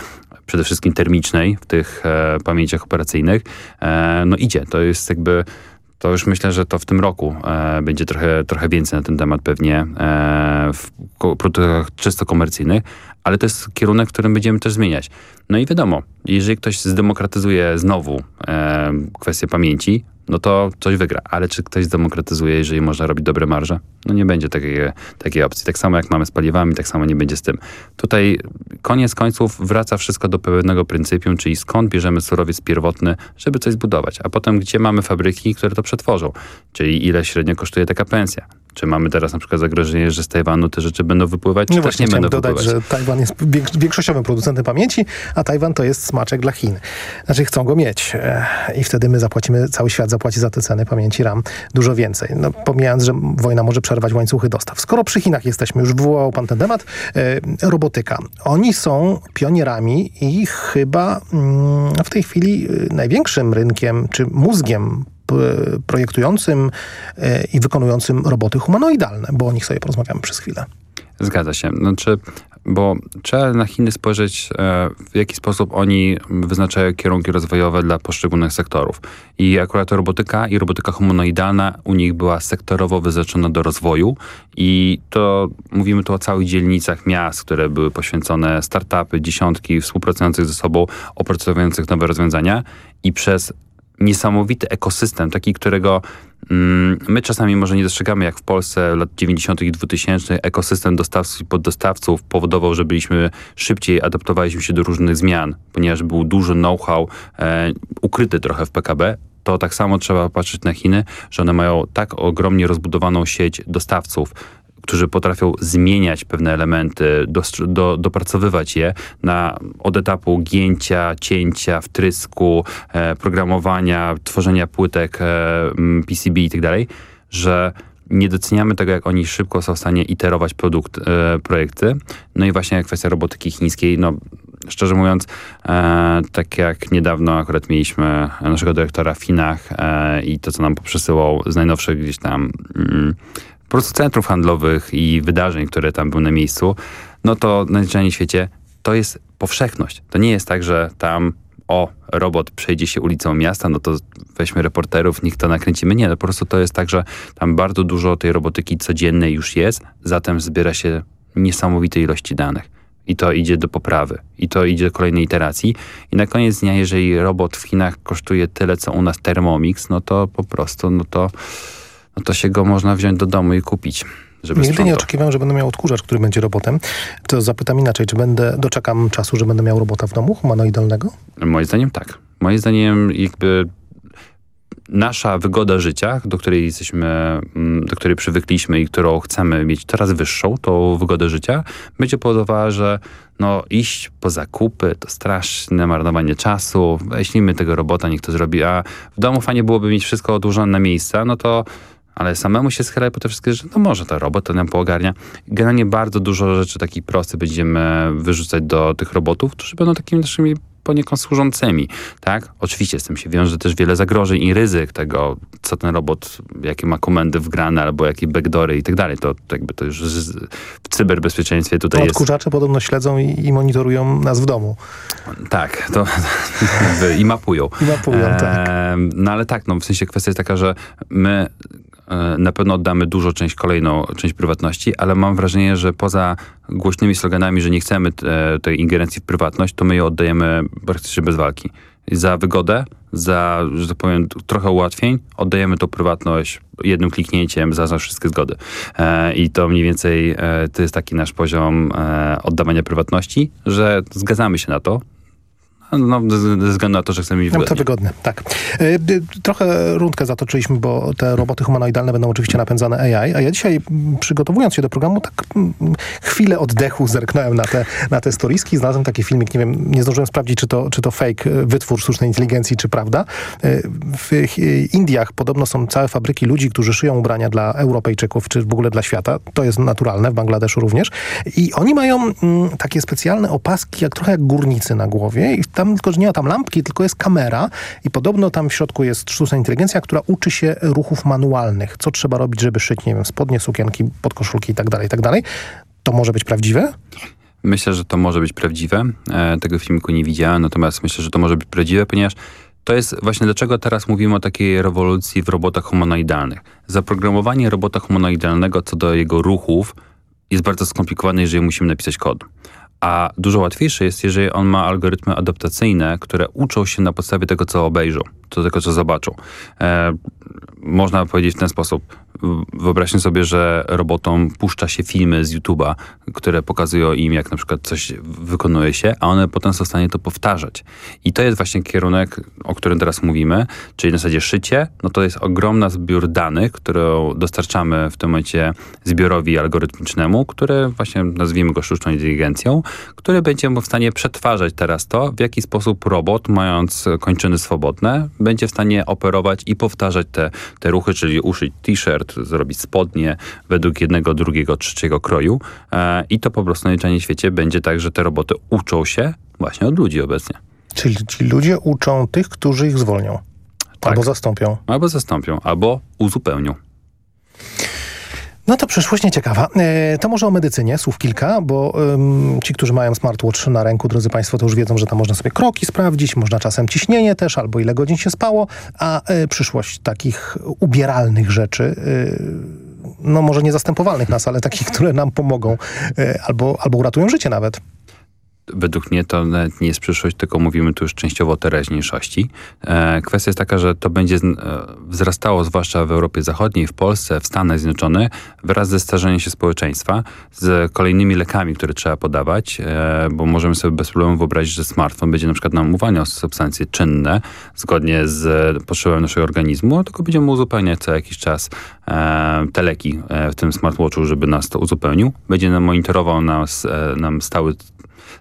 przede wszystkim termicznej w tych e, pamięciach operacyjnych, e, no idzie. To jest jakby to już myślę, że to w tym roku e, będzie trochę, trochę więcej na ten temat pewnie e, w produktach czysto komercyjnych, ale to jest kierunek, w którym będziemy też zmieniać. No i wiadomo, jeżeli ktoś zdemokratyzuje znowu e, kwestię pamięci, no to coś wygra. Ale czy ktoś zdemokratyzuje, jeżeli można robić dobre marże? No nie będzie takiej, takiej opcji. Tak samo jak mamy z paliwami, tak samo nie będzie z tym. Tutaj koniec końców wraca wszystko do pewnego pryncypium, czyli skąd bierzemy surowiec pierwotny, żeby coś zbudować, a potem gdzie mamy fabryki, które to przetworzą, czyli ile średnio kosztuje taka pensja. Czy mamy teraz na przykład zagrożenie, że z Tajwanu te rzeczy będą wypływać, czy no też nie będą dodać, wypływać? że Tajwan jest większościowym producentem pamięci, a Tajwan to jest smaczek dla Chin. Znaczy chcą go mieć e, i wtedy my zapłacimy, cały świat zapłaci za te ceny pamięci RAM dużo więcej. No, pomijając, że wojna może przerwać łańcuchy dostaw. Skoro przy Chinach jesteśmy, już wywołał pan ten temat, e, robotyka. Oni są pionierami i chyba mm, w tej chwili e, największym rynkiem, czy mózgiem projektującym i wykonującym roboty humanoidalne, bo o nich sobie porozmawiamy przez chwilę. Zgadza się. Znaczy, bo trzeba na Chiny spojrzeć, e, w jaki sposób oni wyznaczają kierunki rozwojowe dla poszczególnych sektorów. I akurat robotyka i robotyka humanoidalna u nich była sektorowo wyznaczona do rozwoju i to mówimy tu o całych dzielnicach miast, które były poświęcone startupy, dziesiątki współpracujących ze sobą, opracowujących nowe rozwiązania i przez niesamowity ekosystem, taki, którego mm, my czasami może nie dostrzegamy, jak w Polsce lat 90. i 2000 ekosystem dostawców i poddostawców powodował, że byliśmy szybciej, adaptowaliśmy się do różnych zmian, ponieważ był duży know-how e, ukryty trochę w PKB, to tak samo trzeba patrzeć na Chiny, że one mają tak ogromnie rozbudowaną sieć dostawców, którzy potrafią zmieniać pewne elementy, do, do, dopracowywać je na, od etapu gięcia, cięcia, wtrysku, e, programowania, tworzenia płytek e, PCB i tak dalej, że nie doceniamy tego, jak oni szybko są w stanie iterować produkt, e, projekty. No i właśnie kwestia robotyki chińskiej, no szczerze mówiąc, e, tak jak niedawno akurat mieliśmy naszego dyrektora w Chinach e, i to, co nam poprzesyłał z najnowszych gdzieś tam mm, po prostu centrów handlowych i wydarzeń, które tam były na miejscu, no to na świecie to jest powszechność. To nie jest tak, że tam o, robot przejdzie się ulicą miasta, no to weźmy reporterów, niech to nakręcimy. Nie, no po prostu to jest tak, że tam bardzo dużo tej robotyki codziennej już jest, zatem zbiera się niesamowite ilości danych. I to idzie do poprawy. I to idzie do kolejnej iteracji. I na koniec dnia, jeżeli robot w Chinach kosztuje tyle, co u nas Thermomix, no to po prostu, no to no to się go można wziąć do domu i kupić. Żeby Nigdy nie oczekiwałem, że będę miał odkurzacz, który będzie robotem. To zapytam inaczej, czy będę, doczekam czasu, że będę miał robota w domu, humanoidalnego? Moim zdaniem tak. Moim zdaniem jakby nasza wygoda życia, do której jesteśmy, mm, do której przywykliśmy i którą chcemy mieć coraz wyższą, tą wygodę życia, będzie powodowała, że no iść po zakupy to straszne marnowanie czasu, weźlimy tego robota, niech to zrobi, a w domu fajnie byłoby mieć wszystko odłożone na miejsca, no to ale samemu się schylać po te wszystkie rzeczy, no może to robot to nam poogarnia. Generalnie bardzo dużo rzeczy takich prostych będziemy wyrzucać do tych robotów, którzy będą takimi naszymi poniekąd służącymi, tak? Oczywiście z tym się wiąże też wiele zagrożeń i ryzyk tego, co ten robot, jakie ma komendy wgrane, albo jakie backdory i tak dalej. To jakby to już w cyberbezpieczeństwie tutaj jest... Odkurzacze podobno śledzą i, i, monitorują nas w domu. Tak, to [LAUGHS] i mapują. I mapują, tak. No ale tak, no w sensie kwestia jest taka, że my na pewno oddamy dużo część, kolejną część prywatności, ale mam wrażenie, że poza głośnymi sloganami, że nie chcemy te, tej ingerencji w prywatność, to my ją oddajemy praktycznie bez walki. Za wygodę, za, że tak powiem, trochę ułatwień, oddajemy tą prywatność jednym kliknięciem za, za wszystkie zgody. E, I to mniej więcej e, to jest taki nasz poziom e, oddawania prywatności, że zgadzamy się na to, no, ze względu na to, że chcemy mieć wygodnie. No, to wygodne, tak. E, trochę rundkę zatoczyliśmy, bo te roboty humanoidalne będą oczywiście napędzane AI, a ja dzisiaj przygotowując się do programu, tak chwilę oddechu zerknąłem na te, na te storiski, znalazłem taki filmik, nie wiem, nie zdążyłem sprawdzić, czy to, czy to fake, e, wytwór sztucznej inteligencji, czy prawda. E, w Indiach podobno są całe fabryki ludzi, którzy szyją ubrania dla Europejczyków, czy w ogóle dla świata. To jest naturalne, w Bangladeszu również. I oni mają takie specjalne opaski, jak trochę jak górnicy na głowie i tam tylko, że nie ma tam lampki, tylko jest kamera i podobno tam w środku jest sztuczna inteligencja, która uczy się ruchów manualnych. Co trzeba robić, żeby szyć, nie wiem, spodnie, sukienki, podkoszulki i tak dalej, tak dalej. To może być prawdziwe? Myślę, że to może być prawdziwe. E, tego filmiku nie widziałem, natomiast myślę, że to może być prawdziwe, ponieważ to jest właśnie dlaczego teraz mówimy o takiej rewolucji w robotach humanoidalnych. Zaprogramowanie robota humanoidalnego co do jego ruchów jest bardzo skomplikowane, jeżeli musimy napisać kod. A dużo łatwiejsze jest, jeżeli on ma algorytmy adaptacyjne, które uczą się na podstawie tego, co obejrzą, to tego, co zobaczą. E, można powiedzieć w ten sposób. Wyobraźmy sobie, że robotom puszcza się filmy z YouTube'a, które pokazują im, jak na przykład coś wykonuje się, a one potem są w stanie to powtarzać. I to jest właśnie kierunek, o którym teraz mówimy, czyli na zasadzie szycie, no to jest ogromna zbiór danych, którą dostarczamy w tym momencie zbiorowi algorytmicznemu, który właśnie nazwijmy go sztuczną inteligencją, który będzie w stanie przetwarzać teraz to, w jaki sposób robot, mając kończyny swobodne, będzie w stanie operować i powtarzać te, te ruchy, czyli uszyć t-shirt, zrobić spodnie według jednego, drugiego, trzeciego kroju. E, I to po prostu na najczęściej świecie będzie tak, że te roboty uczą się właśnie od ludzi obecnie. Czyli ci ludzie uczą tych, którzy ich zwolnią. Tak. Albo zastąpią. Albo zastąpią, albo uzupełnią. No to przyszłość nieciekawa. E, to może o medycynie, słów kilka, bo ci, którzy mają smartwatch na ręku, drodzy Państwo, to już wiedzą, że tam można sobie kroki sprawdzić, można czasem ciśnienie też, albo ile godzin się spało, a y, przyszłość takich ubieralnych rzeczy, y, no może nie zastępowalnych nas, ale takich, które nam pomogą albo, albo uratują życie nawet według mnie to nie jest przyszłość, tylko mówimy tu już częściowo o teraźniejszości. E, kwestia jest taka, że to będzie e, wzrastało, zwłaszcza w Europie Zachodniej, w Polsce, w Stanach Zjednoczonych, wraz ze starzeniem się społeczeństwa, z kolejnymi lekami, które trzeba podawać, e, bo możemy sobie bez problemu wyobrazić, że smartfon będzie na przykład nam uwalniał substancje czynne, zgodnie z potrzebą naszego organizmu, tylko będziemy uzupełniać co jakiś czas te leki w tym smartwatchu, żeby nas to uzupełnił. Będzie nam monitorował nas, nam stały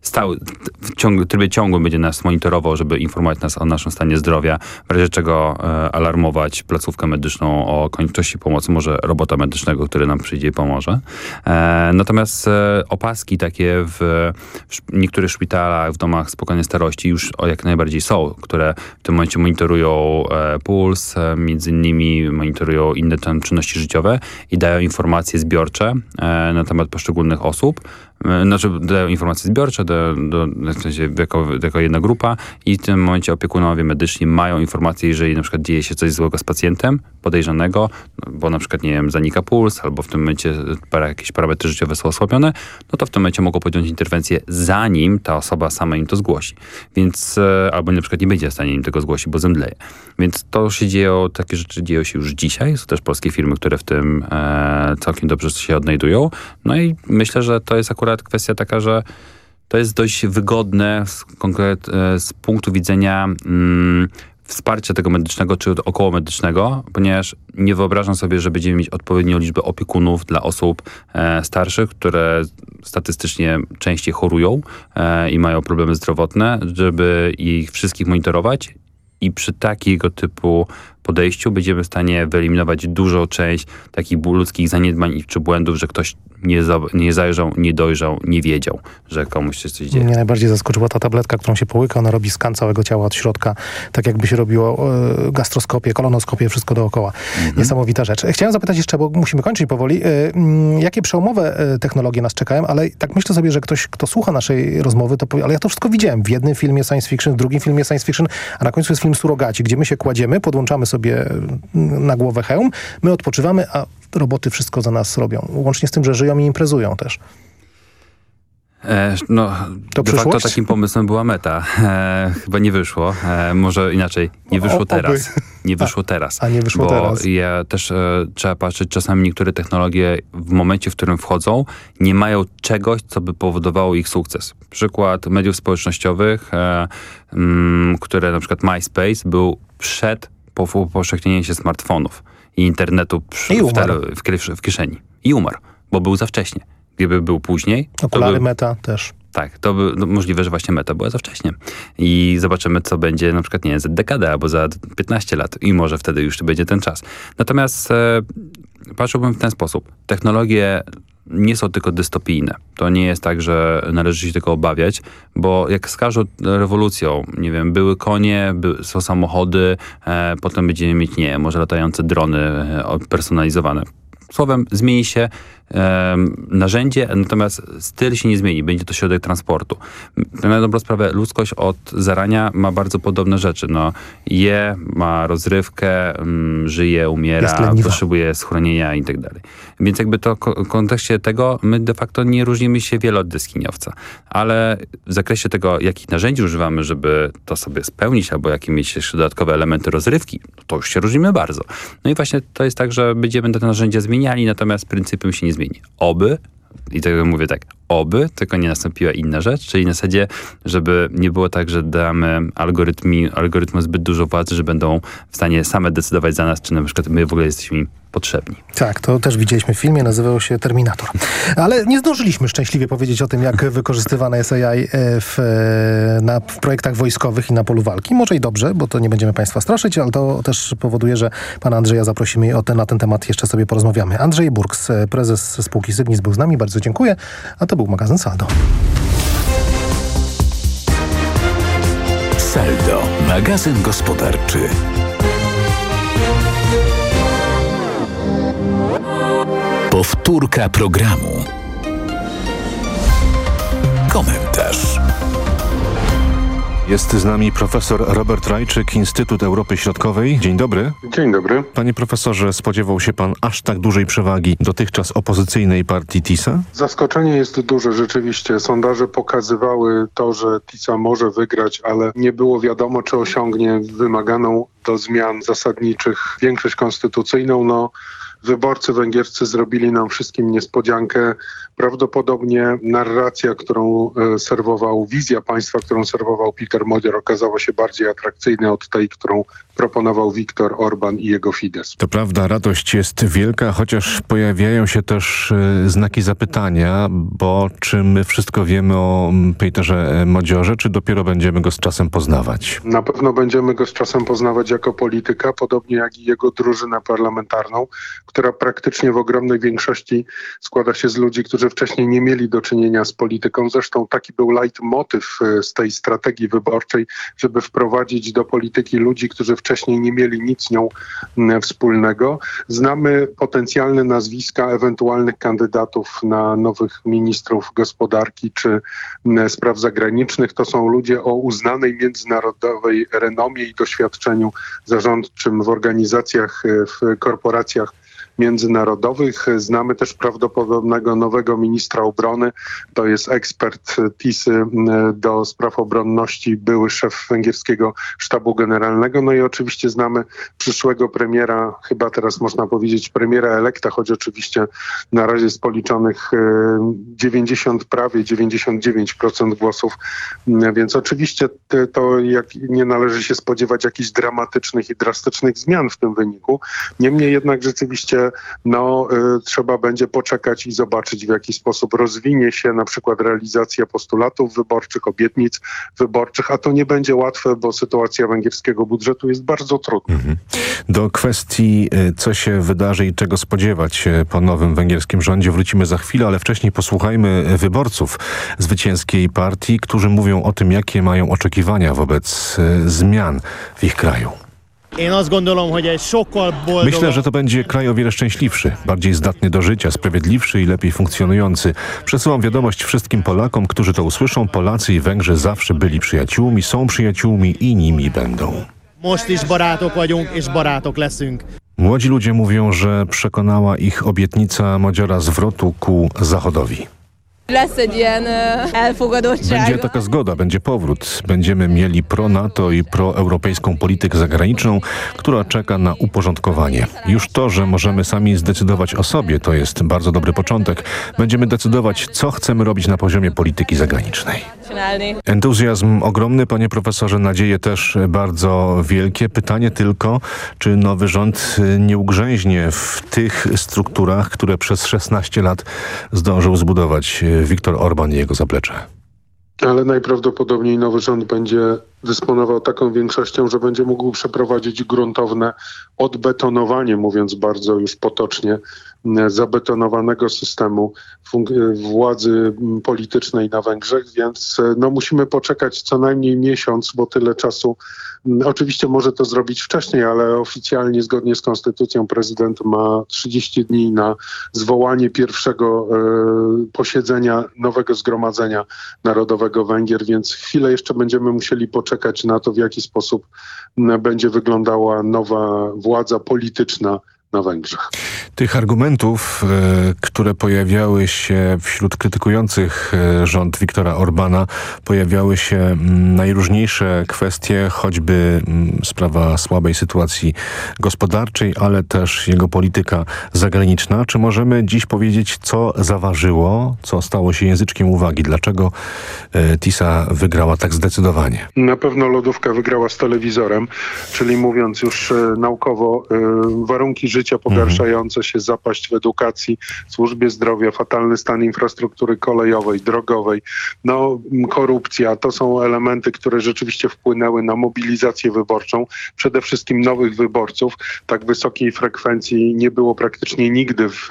stały, w ciągu, trybie ciągłym będzie nas monitorował, żeby informować nas o naszym stanie zdrowia, w razie czego e, alarmować placówkę medyczną o konieczności pomocy, może robota medycznego, który nam przyjdzie i pomoże. E, natomiast e, opaski takie w, w niektórych szpitalach, w domach spokojnej starości już o jak najbardziej są, które w tym momencie monitorują e, puls, e, między innymi monitorują inne czynności życiowe i dają informacje zbiorcze e, na temat poszczególnych osób, znaczy dają informacje zbiorcze do, do, w sensie jako, jako jedna grupa i w tym momencie opiekunowie medyczni mają informacje, jeżeli na przykład dzieje się coś złego z pacjentem podejrzanego, no, bo na przykład, nie wiem, zanika puls albo w tym momencie para, jakieś parametry życiowe są osłabione, no to w tym momencie mogą podjąć interwencję zanim ta osoba sama im to zgłosi. Więc, e, albo na przykład nie będzie w stanie im tego zgłosić, bo zemdleje. Więc to się dzieje, takie rzeczy dzieją się już dzisiaj. Są też polskie firmy, które w tym e, całkiem dobrze się odnajdują. No i myślę, że to jest akurat akurat kwestia taka, że to jest dość wygodne z, konkret, e, z punktu widzenia mm, wsparcia tego medycznego czy około medycznego, ponieważ nie wyobrażam sobie, że będziemy mieć odpowiednią liczbę opiekunów dla osób e, starszych, które statystycznie częściej chorują e, i mają problemy zdrowotne, żeby ich wszystkich monitorować. I przy takiego typu podejściu będziemy w stanie wyeliminować dużą część takich ludzkich zaniedbań czy błędów, że ktoś nie, za, nie zajrzał, nie dojrzał, nie wiedział, że komuś się coś dzieje. Mnie najbardziej zaskoczyła ta tabletka, którą się połyka. Ona robi skan całego ciała od środka, tak jakby się robiło e, gastroskopię, kolonoskopię, wszystko dookoła. Mhm. Niesamowita rzecz. Chciałem zapytać jeszcze, bo musimy kończyć powoli, e, mm, jakie przełomowe e, technologie nas czekają, ale tak myślę sobie, że ktoś, kto słucha naszej rozmowy, to powie, ale ja to wszystko widziałem w jednym filmie science fiction, w drugim filmie science fiction, a na końcu jest film Surogaci, gdzie my się kładziemy, podłączamy sobie mm, na głowę hełm, my odpoczywamy, a roboty wszystko za nas robią. Łącznie z tym, że żyją i imprezują też. E, no, to de facto takim pomysłem była meta. E, chyba nie wyszło. E, może inaczej, nie wyszło o, teraz. Nie [LAUGHS] wyszło a, teraz. A nie wyszło bo teraz. Ja też e, trzeba patrzeć, czasami niektóre technologie w momencie, w którym wchodzą, nie mają czegoś, co by powodowało ich sukces. Przykład mediów społecznościowych, e, m, mm, które na przykład MySpace był przed powszechnieniem się smartfonów i internetu przy, I w, tele, w, w, kieszeni. I umarł, bo był za wcześnie. Gdyby był później... Okulary by, meta też. Tak, to by, no, możliwe, że właśnie meta była za wcześnie. I zobaczymy, co będzie na przykład, nie wiem, za dekadę albo za 15 lat i może wtedy już będzie ten czas. Natomiast e, patrzyłbym w ten sposób. Technologie nie są tylko dystopijne. To nie jest tak, że należy się tego obawiać, bo jak z każdą rewolucją, nie wiem, były konie, by, są samochody, e, potem będziemy mieć, nie może latające drony e, personalizowane. Słowem, zmieni się narzędzie, natomiast styl się nie zmieni, będzie to środek transportu. Na dobrą sprawę ludzkość od zarania ma bardzo podobne rzeczy. No, je, ma rozrywkę, żyje, umiera, potrzebuje schronienia i tak dalej. Więc jakby to w kontekście tego my de facto nie różnimy się wiele od dyskiniowca. Ale w zakresie tego, jakich narzędzi używamy, żeby to sobie spełnić, albo jakie mieć jeszcze dodatkowe elementy rozrywki, to już się różnimy bardzo. No i właśnie to jest tak, że będziemy te narzędzia zmieniali, natomiast pryncypium się nie zmieni Oby, i tego mówię tak, oby, tylko nie nastąpiła inna rzecz, czyli na zasadzie, żeby nie było tak, że damy algorytmom zbyt dużo władzy, że będą w stanie same decydować za nas, czy na przykład my w ogóle jesteśmy potrzebni. Tak, to też widzieliśmy w filmie, nazywał się Terminator. Ale nie zdążyliśmy szczęśliwie powiedzieć o tym, jak wykorzystywane jest AI e, w, e, na, w projektach wojskowych i na polu walki. Może i dobrze, bo to nie będziemy Państwa straszyć, ale to też powoduje, że Pana Andrzeja zaprosimy i o ten, na ten temat jeszcze sobie porozmawiamy. Andrzej Burks, e, prezes spółki Sygnis był z nami, bardzo dziękuję, a to był magazyn Saldo. Saldo, magazyn gospodarczy. Powtórka programu. Komentarz. Jest z nami profesor Robert Rajczyk, Instytut Europy Środkowej. Dzień dobry. Dzień dobry. Panie profesorze, spodziewał się pan aż tak dużej przewagi dotychczas opozycyjnej partii TISA? Zaskoczenie jest duże rzeczywiście. Sondaże pokazywały to, że TISA może wygrać, ale nie było wiadomo, czy osiągnie wymaganą do zmian zasadniczych większość konstytucyjną. No, wyborcy węgierscy zrobili nam wszystkim niespodziankę. Prawdopodobnie narracja, którą e, serwował, wizja państwa, którą serwował Peter Modior okazała się bardziej atrakcyjna od tej, którą proponował Viktor Orban i jego Fidesz. To prawda, radość jest wielka, chociaż pojawiają się też e, znaki zapytania, bo czy my wszystko wiemy o Peterze Modziorze, czy dopiero będziemy go z czasem poznawać? Na pewno będziemy go z czasem poznawać jako polityka, podobnie jak i jego drużynę parlamentarną, która praktycznie w ogromnej większości składa się z ludzi, którzy wcześniej nie mieli do czynienia z polityką. Zresztą taki był leitmotyw e, z tej strategii wyborczej, żeby wprowadzić do polityki ludzi, którzy wcześniej nie mieli nic z nią wspólnego. Znamy potencjalne nazwiska ewentualnych kandydatów na nowych ministrów gospodarki czy spraw zagranicznych. To są ludzie o uznanej międzynarodowej renomie i doświadczeniu zarządczym w organizacjach, e, w korporacjach międzynarodowych. Znamy też prawdopodobnego nowego ministra obrony. To jest ekspert TISY do spraw obronności, były szef węgierskiego sztabu generalnego. No i oczywiście znamy przyszłego premiera, chyba teraz można powiedzieć premiera elekta, choć oczywiście na razie z policzonych 90, prawie 99% głosów. Więc oczywiście to jak nie należy się spodziewać jakichś dramatycznych i drastycznych zmian w tym wyniku. Niemniej jednak rzeczywiście no, y, trzeba będzie poczekać i zobaczyć, w jaki sposób rozwinie się na przykład realizacja postulatów wyborczych, obietnic wyborczych, a to nie będzie łatwe, bo sytuacja węgierskiego budżetu jest bardzo trudna. Mhm. Do kwestii, y, co się wydarzy i czego spodziewać się po nowym węgierskim rządzie wrócimy za chwilę, ale wcześniej posłuchajmy wyborców zwycięskiej partii, którzy mówią o tym, jakie mają oczekiwania wobec y, zmian w ich kraju. Myślę, że to będzie kraj o wiele szczęśliwszy, bardziej zdatny do życia, sprawiedliwszy i lepiej funkcjonujący. Przesyłam wiadomość wszystkim Polakom, którzy to usłyszą. Polacy i Węgrzy zawsze byli przyjaciółmi, są przyjaciółmi i nimi będą. Młodzi ludzie mówią, że przekonała ich obietnica Modziora zwrotu ku Zachodowi. Będzie taka zgoda, będzie powrót. Będziemy mieli pro-NATO i proeuropejską politykę zagraniczną, która czeka na uporządkowanie. Już to, że możemy sami zdecydować o sobie, to jest bardzo dobry początek. Będziemy decydować, co chcemy robić na poziomie polityki zagranicznej. Entuzjazm ogromny, panie profesorze, nadzieje też bardzo wielkie. Pytanie tylko, czy nowy rząd nie ugrzęźnie w tych strukturach, które przez 16 lat zdążył zbudować Viktor Orban i jego zaplecze. Ale najprawdopodobniej nowy rząd będzie dysponował taką większością, że będzie mógł przeprowadzić gruntowne odbetonowanie, mówiąc bardzo już potocznie, zabetonowanego systemu władzy politycznej na Węgrzech, więc no, musimy poczekać co najmniej miesiąc, bo tyle czasu. Oczywiście może to zrobić wcześniej, ale oficjalnie zgodnie z konstytucją prezydent ma 30 dni na zwołanie pierwszego e, posiedzenia nowego zgromadzenia narodowego Węgier, więc chwilę jeszcze będziemy musieli poczekać na to, w jaki sposób będzie wyglądała nowa władza polityczna na Węgrzech. Tych argumentów, e, które pojawiały się wśród krytykujących e, rząd Viktora Orbana, pojawiały się mm, najróżniejsze kwestie, choćby mm, sprawa słabej sytuacji gospodarczej, ale też jego polityka zagraniczna. Czy możemy dziś powiedzieć, co zaważyło, co stało się języczkiem uwagi? Dlaczego e, TISA wygrała tak zdecydowanie? Na pewno lodówka wygrała z telewizorem, czyli mówiąc już naukowo, warunki życia życia pogarszające się, zapaść w edukacji, służbie zdrowia, fatalny stan infrastruktury kolejowej, drogowej, no korupcja. To są elementy, które rzeczywiście wpłynęły na mobilizację wyborczą. Przede wszystkim nowych wyborców. Tak wysokiej frekwencji nie było praktycznie nigdy w,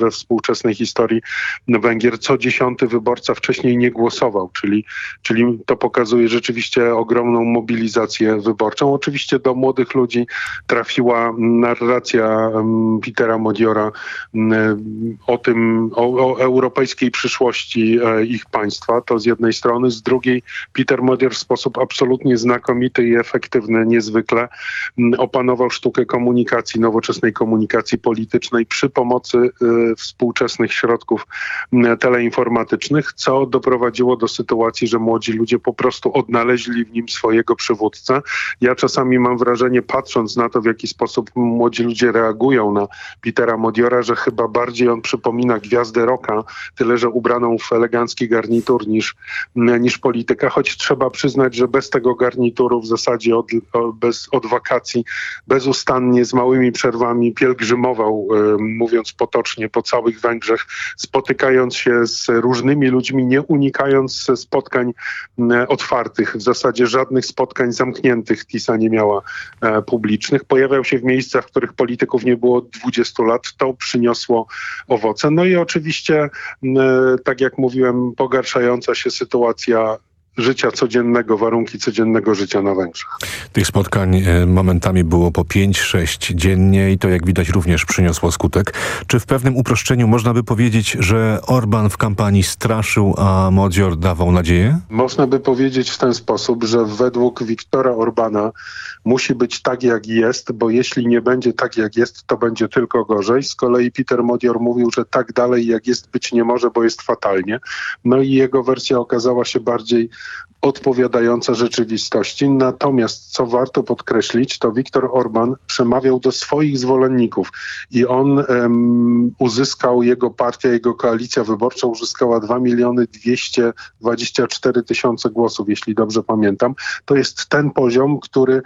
we współczesnej historii Węgier. Co dziesiąty wyborca wcześniej nie głosował, czyli, czyli to pokazuje rzeczywiście ogromną mobilizację wyborczą. Oczywiście do młodych ludzi trafiła narracja Petera Modiora o tym, o, o, europejskiej przyszłości e, ich państwa, to z jednej strony, z drugiej Peter Modior w sposób absolutnie znakomity i efektywny, niezwykle opanował sztukę komunikacji, nowoczesnej komunikacji politycznej przy pomocy e, współczesnych środków teleinformatycznych, co doprowadziło do sytuacji, że młodzi ludzie po prostu odnaleźli w nim swojego przywódcę. Ja czasami mam wrażenie, patrząc na to, w jaki sposób młodzi ludzie reagują, reagują na Petera Modiora, że chyba bardziej on przypomina gwiazdę roka, tyle że ubraną w elegancki garnitur niż, niż polityka, choć trzeba przyznać, że bez tego garnituru w zasadzie od, bez, od wakacji bezustannie, z małymi przerwami pielgrzymował, mówiąc potocznie, po całych Węgrzech, spotykając się z różnymi ludźmi, nie unikając spotkań otwartych, w zasadzie żadnych spotkań zamkniętych TISA nie miała e, publicznych. Pojawiał się w miejscach, w których polityków nie nie było 20 lat, to przyniosło owoce. No i oczywiście, tak jak mówiłem, pogarszająca się sytuacja życia codziennego, warunki codziennego życia na Węgrzech. Tych spotkań e, momentami było po 5-6 dziennie i to jak widać również przyniosło skutek. Czy w pewnym uproszczeniu można by powiedzieć, że Orban w kampanii straszył, a Modzior dawał nadzieję? Można by powiedzieć w ten sposób, że według Wiktora Orbana musi być tak jak jest, bo jeśli nie będzie tak jak jest, to będzie tylko gorzej. Z kolei Peter Modior mówił, że tak dalej jak jest być nie może, bo jest fatalnie. No i jego wersja okazała się bardziej odpowiadająca rzeczywistości. Natomiast, co warto podkreślić, to Viktor Orban przemawiał do swoich zwolenników i on um, uzyskał, jego partia, jego koalicja wyborcza uzyskała 2 miliony 224 tysiące głosów, jeśli dobrze pamiętam. To jest ten poziom, który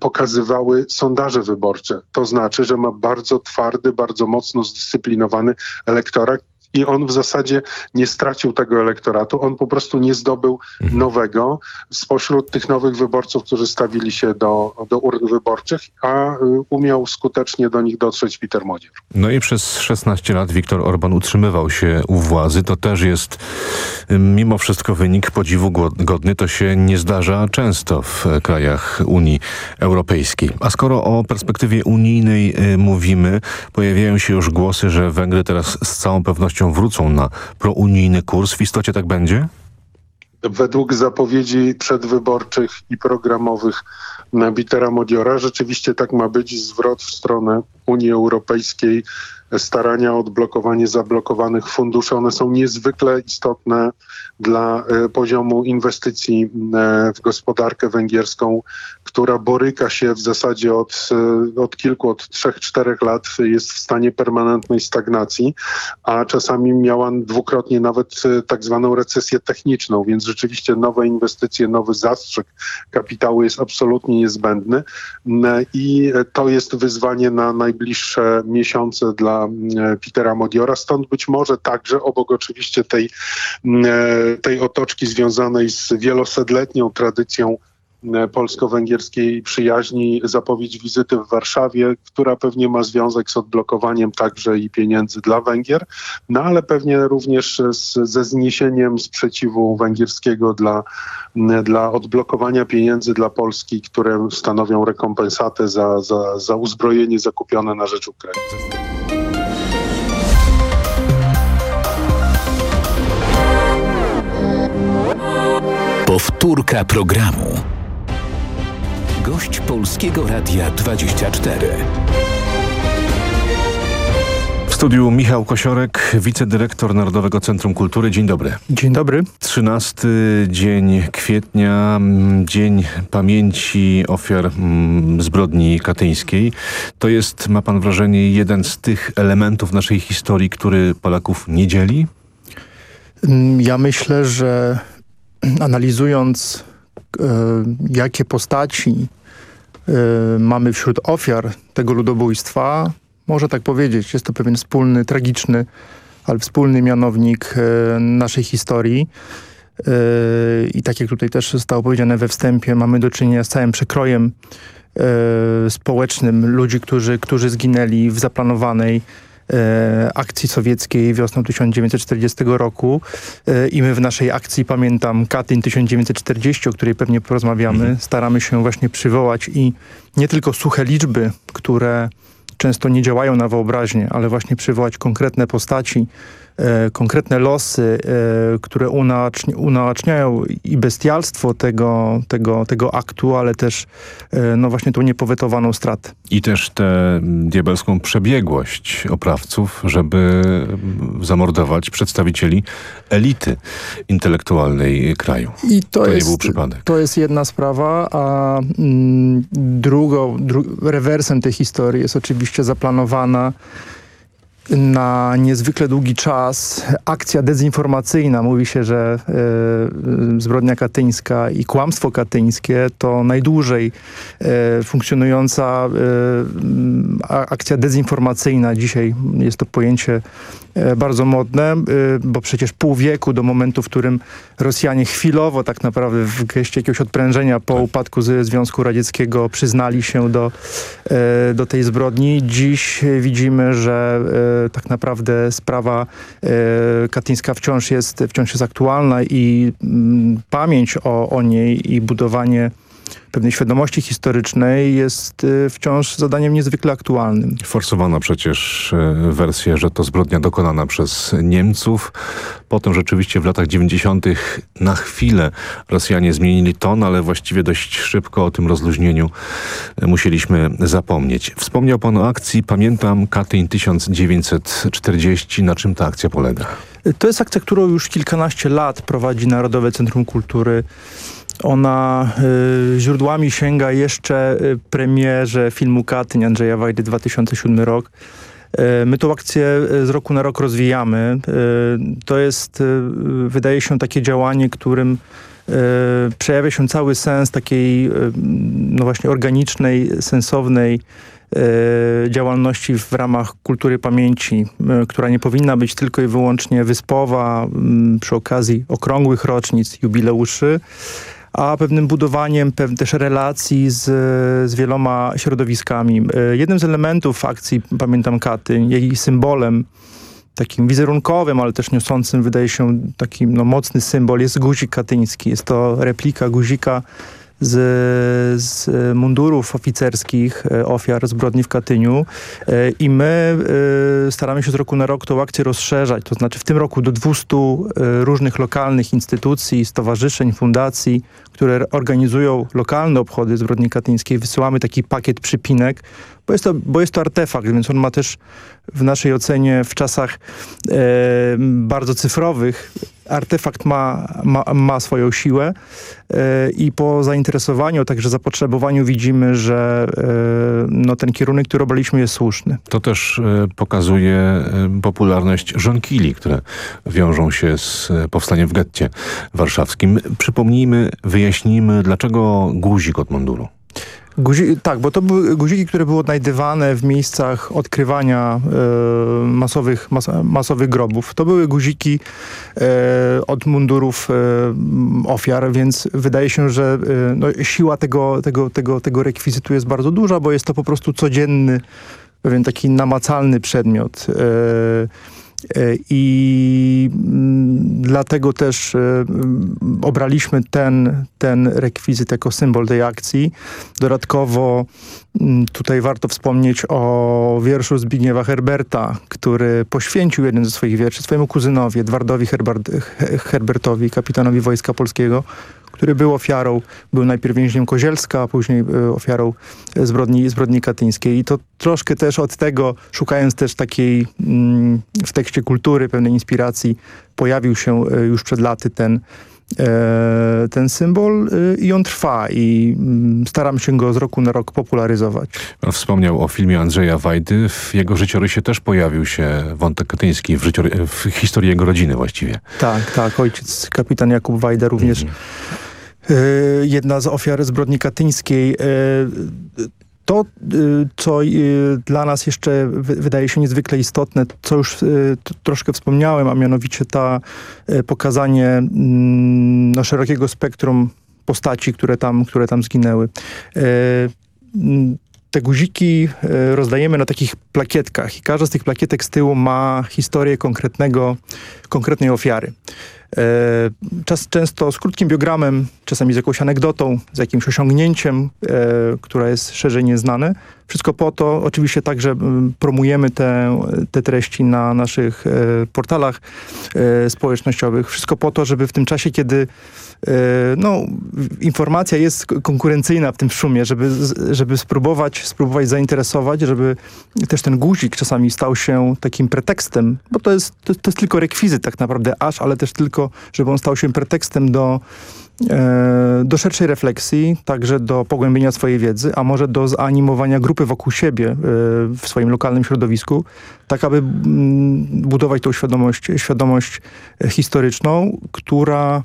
pokazywały sondaże wyborcze. To znaczy, że ma bardzo twardy, bardzo mocno zdyscyplinowany elektorat, i on w zasadzie nie stracił tego elektoratu, on po prostu nie zdobył mhm. nowego spośród tych nowych wyborców, którzy stawili się do, do urn wyborczych, a y, umiał skutecznie do nich dotrzeć Peter Modzier. No i przez 16 lat Viktor Orban utrzymywał się u władzy. To też jest y, mimo wszystko wynik podziwu godny. To się nie zdarza często w krajach Unii Europejskiej. A skoro o perspektywie unijnej y, mówimy, pojawiają się już głosy, że Węgry teraz z całą pewnością pewnością wrócą na prounijny kurs. W istocie tak będzie? Według zapowiedzi przedwyborczych i programowych Bitera Modiora rzeczywiście tak ma być. Zwrot w stronę Unii Europejskiej, starania o odblokowanie zablokowanych funduszy, one są niezwykle istotne dla e, poziomu inwestycji e, w gospodarkę węgierską, która boryka się w zasadzie od, e, od kilku, od trzech, czterech lat, jest w stanie permanentnej stagnacji, a czasami miała dwukrotnie nawet tak zwaną recesję techniczną, więc rzeczywiście nowe inwestycje, nowy zastrzyk kapitału jest absolutnie niezbędny. I to jest wyzwanie na najbliższe miesiące dla Petera Modiora, stąd być może także obok oczywiście tej tej otoczki związanej z wielosetletnią tradycją e, polsko-węgierskiej przyjaźni zapowiedź wizyty w Warszawie, która pewnie ma związek z odblokowaniem także i pieniędzy dla Węgier, no ale pewnie również z, ze zniesieniem sprzeciwu węgierskiego dla, dla odblokowania pieniędzy dla Polski, które stanowią rekompensatę za, za, za uzbrojenie zakupione na rzecz Ukrainy. Powtórka programu. Gość Polskiego Radia 24. W studiu Michał Kosiorek, wicedyrektor Narodowego Centrum Kultury. Dzień dobry. Dzień dobry. 13 dzień kwietnia, Dzień Pamięci Ofiar Zbrodni Katyńskiej. To jest, ma pan wrażenie, jeden z tych elementów naszej historii, który Polaków nie dzieli? Ja myślę, że [CLEARS THROAT] analizując e, jakie postaci e, mamy wśród ofiar tego ludobójstwa, może tak powiedzieć, jest to pewien wspólny, tragiczny, ale wspólny mianownik e, naszej historii. I tak jak tutaj też zostało powiedziane we wstępie, mamy do czynienia z całym przekrojem społecznym ludzi, którzy, którzy zginęli w zaplanowanej E, akcji sowieckiej wiosną 1940 roku e, i my w naszej akcji, pamiętam, Katyn 1940, o której pewnie porozmawiamy, mhm. staramy się właśnie przywołać i nie tylko suche liczby, które często nie działają na wyobraźnię, ale właśnie przywołać konkretne postaci, konkretne losy, e, które unaoczniają i bestialstwo tego, tego, tego aktu, ale też e, no właśnie tą niepowetowaną stratę. I też tę diabelską przebiegłość oprawców, żeby zamordować przedstawicieli elity intelektualnej kraju. I to, to jest, nie był przypadek. To jest jedna sprawa, a mm, drugą, dru rewersem tej historii jest oczywiście zaplanowana na niezwykle długi czas akcja dezinformacyjna. Mówi się, że y, zbrodnia katyńska i kłamstwo katyńskie to najdłużej y, funkcjonująca y, akcja dezinformacyjna. Dzisiaj jest to pojęcie bardzo modne, bo przecież pół wieku do momentu, w którym Rosjanie chwilowo tak naprawdę w geście jakiegoś odprężenia po tak. upadku Związku Radzieckiego przyznali się do, do tej zbrodni. Dziś widzimy, że tak naprawdę sprawa katyńska wciąż jest, wciąż jest aktualna i mm, pamięć o, o niej i budowanie pewnej świadomości historycznej jest y, wciąż zadaniem niezwykle aktualnym. Forsowano przecież y, wersję, że to zbrodnia dokonana przez Niemców. Potem rzeczywiście w latach 90. na chwilę Rosjanie zmienili ton, ale właściwie dość szybko o tym rozluźnieniu y, musieliśmy zapomnieć. Wspomniał pan o akcji Pamiętam Katyń 1940. Na czym ta akcja polega? To jest akcja, którą już kilkanaście lat prowadzi Narodowe Centrum Kultury ona y, źródłami sięga jeszcze y, premierze filmu Katyń Andrzeja Wajdy 2007 rok. Y, my tą akcję y, z roku na rok rozwijamy. To jest, wydaje się, takie działanie, którym przejawia się cały sens takiej no właśnie organicznej, sensownej działalności w ramach kultury pamięci, która nie powinna być tylko i wyłącznie wyspowa przy okazji okrągłych rocznic, jubileuszy, a pewnym budowaniem pewnych też relacji z, z wieloma środowiskami. Jednym z elementów akcji Pamiętam Katyń, jej symbolem takim wizerunkowym, ale też niosącym, wydaje się, taki no, mocny symbol jest guzik katyński. Jest to replika guzika z, z mundurów oficerskich e, ofiar zbrodni w Katyniu. E, i my e, staramy się z roku na rok tą akcję rozszerzać, to znaczy w tym roku do 200 różnych lokalnych instytucji, stowarzyszeń, fundacji, które organizują lokalne obchody zbrodni katyńskiej, wysyłamy taki pakiet przypinek, bo jest to, bo jest to artefakt, więc on ma też w naszej ocenie w czasach e, bardzo cyfrowych artefakt ma, ma, ma swoją siłę e, i po zainteresowaniu, także zapotrzebowaniu widzimy, że e, no, ten kierunek, który obraliśmy jest słuszny. To też e, pokazuje popularność żonkili, które wiążą się z powstaniem w getcie warszawskim. Przypomnijmy, wyjaśnijmy, dlaczego guzik od munduru? Guzi tak, bo to były guziki, które były odnajdywane w miejscach odkrywania e, masowych, mas masowych grobów. To były guziki e, od mundurów e, ofiar, więc wydaje się, że e, no, siła tego, tego, tego, tego rekwizytu jest bardzo duża, bo jest to po prostu codzienny, pewien taki namacalny przedmiot. E, I mm, dlatego też e, mm, obraliśmy ten, ten rekwizyt jako symbol tej akcji. Dodatkowo mm, tutaj warto wspomnieć o wierszu Zbigniewa Herberta, który poświęcił jeden ze swoich wierszy swojemu kuzynowi, Edwardowi Herbert, Herbertowi, kapitanowi Wojska Polskiego, który był ofiarą, był najpierw więźniem Kozielska, a później e, ofiarą zbrodni, zbrodni katyńskiej. I to troszkę też od tego, szukając też takiej w tekście kultury, pewnej inspiracji, pojawił się e, już przed laty ten e, ten symbol i on trwa i mm, staram się go z roku na rok popularyzować. Pan wspomniał o filmie Andrzeja Wajdy. W jego życiorysie też pojawił się wątek katyński w, w historii jego rodziny właściwie. Tak, tak. Ojciec kapitan Jakub Wajda również mm jedna z ofiar zbrodni katyńskiej. To, co dla nas jeszcze wydaje się niezwykle istotne, co już troszkę wspomniałem, a mianowicie ta pokazanie mm, no, szerokiego spektrum postaci, które tam, które tam zginęły te guziki rozdajemy na takich plakietkach i każda z tych plakietek z tyłu ma historię konkretnego, konkretnej ofiary. E, czas, często z krótkim biogramem, czasami z jakąś anegdotą, z jakimś osiągnięciem, e, która jest szerzej nieznane. Wszystko po to, oczywiście także promujemy te, te treści na naszych e, portalach społecznościowych. Wszystko po to, żeby w tym czasie, kiedy no, informacja jest konkurencyjna w tym szumie, żeby, żeby spróbować, spróbować zainteresować, żeby też ten guzik czasami stał się takim pretekstem, bo to jest, to, to jest tylko rekwizyt tak naprawdę aż, ale też tylko tylko, żeby on stał się pretekstem do, e, do szerszej refleksji, także do pogłębienia swojej wiedzy, a może do zanimowania grupy wokół siebie e, w swoim lokalnym środowisku, tak aby mm, budować tą świadomość, świadomość historyczną, która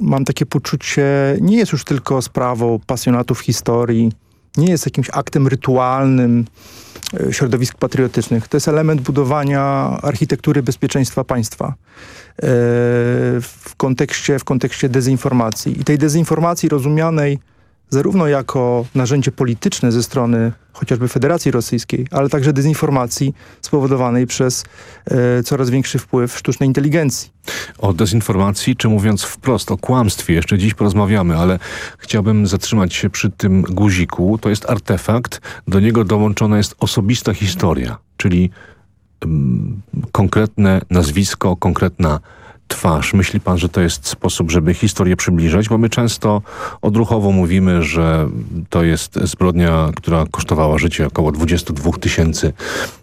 mam takie poczucie, nie jest już tylko sprawą pasjonatów historii, nie jest jakimś aktem rytualnym e, środowisk patriotycznych. To jest element budowania architektury bezpieczeństwa państwa. E, w kontekście, w kontekście dezinformacji. I tej dezinformacji rozumianej zarówno jako narzędzie polityczne ze strony chociażby Federacji Rosyjskiej, ale także dezinformacji spowodowanej przez e, coraz większy wpływ sztucznej inteligencji. O dezinformacji, czy mówiąc wprost o kłamstwie, jeszcze dziś porozmawiamy, ale chciałbym zatrzymać się przy tym guziku. To jest artefakt, do niego dołączona jest osobista historia, czyli konkretne nazwisko, konkretna twarz. Myśli pan, że to jest sposób, żeby historię przybliżać? Bo my często odruchowo mówimy, że to jest zbrodnia, która kosztowała życie około 22 tysięcy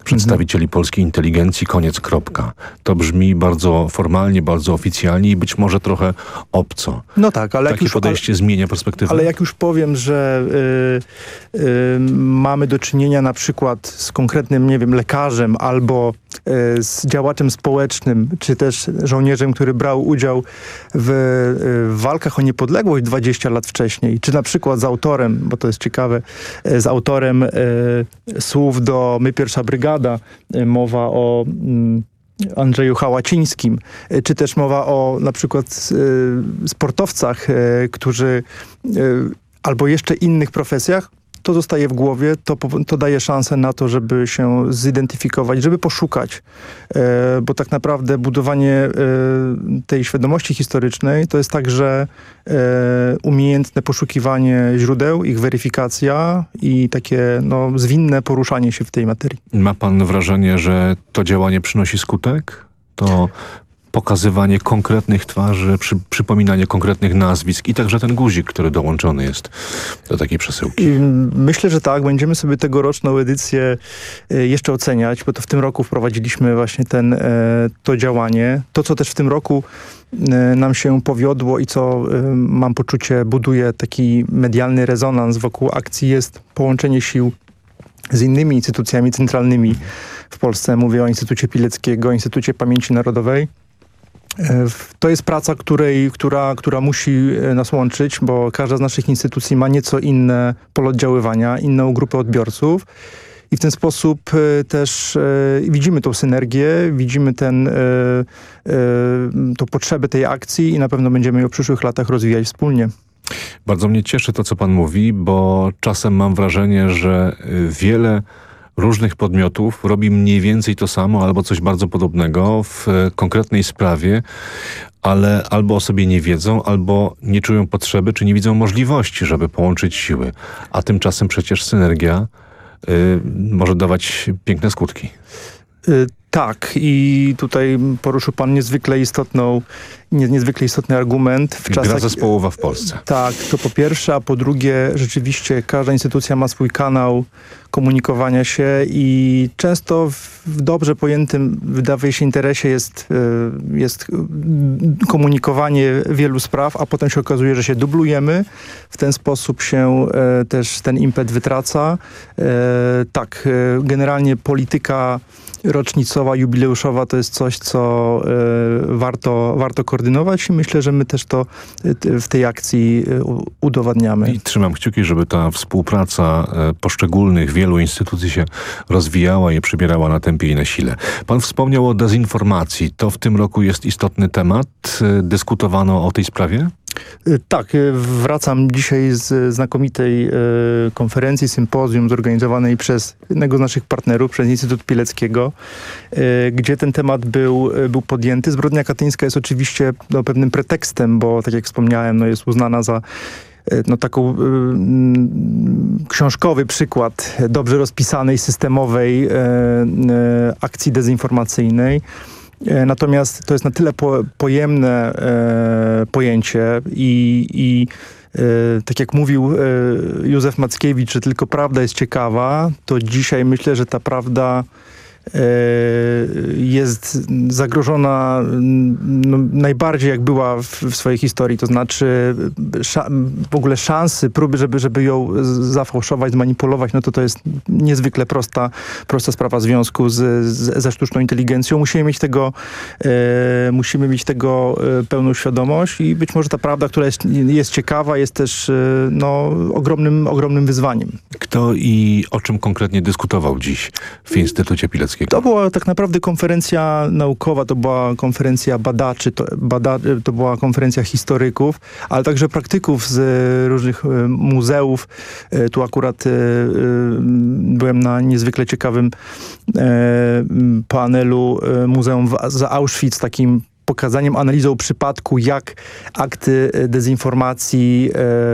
przedstawicieli polskiej inteligencji, koniec, kropka. To brzmi bardzo formalnie, bardzo oficjalnie i być może trochę obco. No tak, ale Takie jak już, podejście ale, zmienia perspektywę. Ale jak już powiem, że y, y, mamy do czynienia na przykład z konkretnym, nie wiem, lekarzem albo z działaczem społecznym, czy też żołnierzem, który brał udział w, w walkach o niepodległość 20 lat wcześniej, czy na przykład z autorem, bo to jest ciekawe, z autorem słów do My Pierwsza Brygada, mowa o mm, Andrzeju Hałacińskim, czy też mowa o na przykład sportowcach, którzy albo jeszcze innych profesjach, to zostaje w głowie, to, to daje szansę na to, żeby się zidentyfikować, żeby poszukać. E, bo tak naprawdę budowanie e, tej świadomości historycznej to jest także e, umiejętne poszukiwanie źródeł, ich weryfikacja i takie no, zwinne poruszanie się w tej materii. Ma pan wrażenie, że to działanie przynosi skutek? To pokazywanie konkretnych twarzy, przy, przypominanie konkretnych nazwisk i także ten guzik, który dołączony jest do takiej przesyłki. Myślę, że tak. Będziemy sobie tegoroczną edycję e, jeszcze oceniać, bo to w tym roku wprowadziliśmy właśnie ten, e, to działanie. To, co też w tym roku e, nam się powiodło i co mam poczucie buduje taki medialny rezonans wokół akcji jest połączenie sił z innymi instytucjami centralnymi w Polsce. Mówię o Instytucie Pileckiego, Instytucie Pamięci Narodowej, to jest praca, której, która, która musi e, nas łączyć, bo każda z naszych instytucji ma nieco inne pole oddziaływania, inną grupę odbiorców. I w ten sposób e, też widzimy tą synergię, widzimy ten, tą potrzebę tej akcji i na pewno będziemy ją w przyszłych latach rozwijać wspólnie. Bardzo mnie cieszy to, co pan mówi, bo czasem mam wrażenie, że wiele różnych podmiotów robi mniej więcej to samo albo coś bardzo podobnego w konkretnej sprawie, ale albo o sobie nie wiedzą, albo nie czują potrzeby, czy nie widzą możliwości, żeby połączyć siły. A tymczasem przecież synergia y, może dawać piękne skutki. Y tak i tutaj poruszył pan niezwykle istotną, niezwykle istotny argument. W czasach, Gra zespołowa w Polsce. Tak, to po pierwsze, a po drugie rzeczywiście każda instytucja ma swój kanał komunikowania się i często w dobrze pojętym, wydaje się, interesie jest, e, jest komunikowanie wielu spraw, a potem się okazuje, że się dublujemy. W ten sposób się e, też ten impet wytraca. E, tak, generalnie polityka rocznicowa, jubileuszowa to jest coś, co warto, warto koordynować i myślę, że my też to y, w tej akcji y, udowadniamy. I trzymam kciuki, żeby ta współpraca poszczególnych, wielu instytucji się rozwijała i przybierała na tempie i na sile. Pan wspomniał o dezinformacji. To w tym roku jest istotny temat. Dyskutowano o tej sprawie? Y, tak, y, wracam dzisiaj z znakomitej y, konferencji, sympozjum zorganizowanej przez jednego z naszych partnerów, przez Instytut Pileckiego, gdzie ten temat był, był podjęty. Zbrodnia katyńska jest oczywiście no, pewnym pretekstem, bo tak jak wspomniałem, no, jest uznana za no, taką y, książkowy przykład dobrze rozpisanej, systemowej y, y, akcji dezinformacyjnej. E, natomiast to jest na tyle po, pojemne e, pojęcie i, i e, tak jak mówił e, Józef Mackiewicz, że tylko prawda jest ciekawa, to dzisiaj myślę, że ta prawda jest zagrożona no, najbardziej jak była w, w, swojej historii, to znaczy w ogóle szansy, próby, żeby, żeby ją zafałszować, zmanipulować, no to to jest niezwykle prosta, prosta sprawa w związku z, z, ze sztuczną inteligencją. Musimy mieć tego, e, musimy mieć tego e, pełną świadomość i być może ta prawda, która jest, jest ciekawa, jest też e, no, ogromnym, ogromnym wyzwaniem. Kto i o czym konkretnie dyskutował dziś w Instytucie Pileckim? To była tak naprawdę konferencja naukowa, to była konferencja badaczy, to, bada, to była konferencja historyków, ale także praktyków z różnych e, muzeów. E, tu akurat e, byłem na niezwykle ciekawym panelu Muzeum za Auschwitz, takim pokazaniem, analizą przypadku, jak akty e, dezinformacji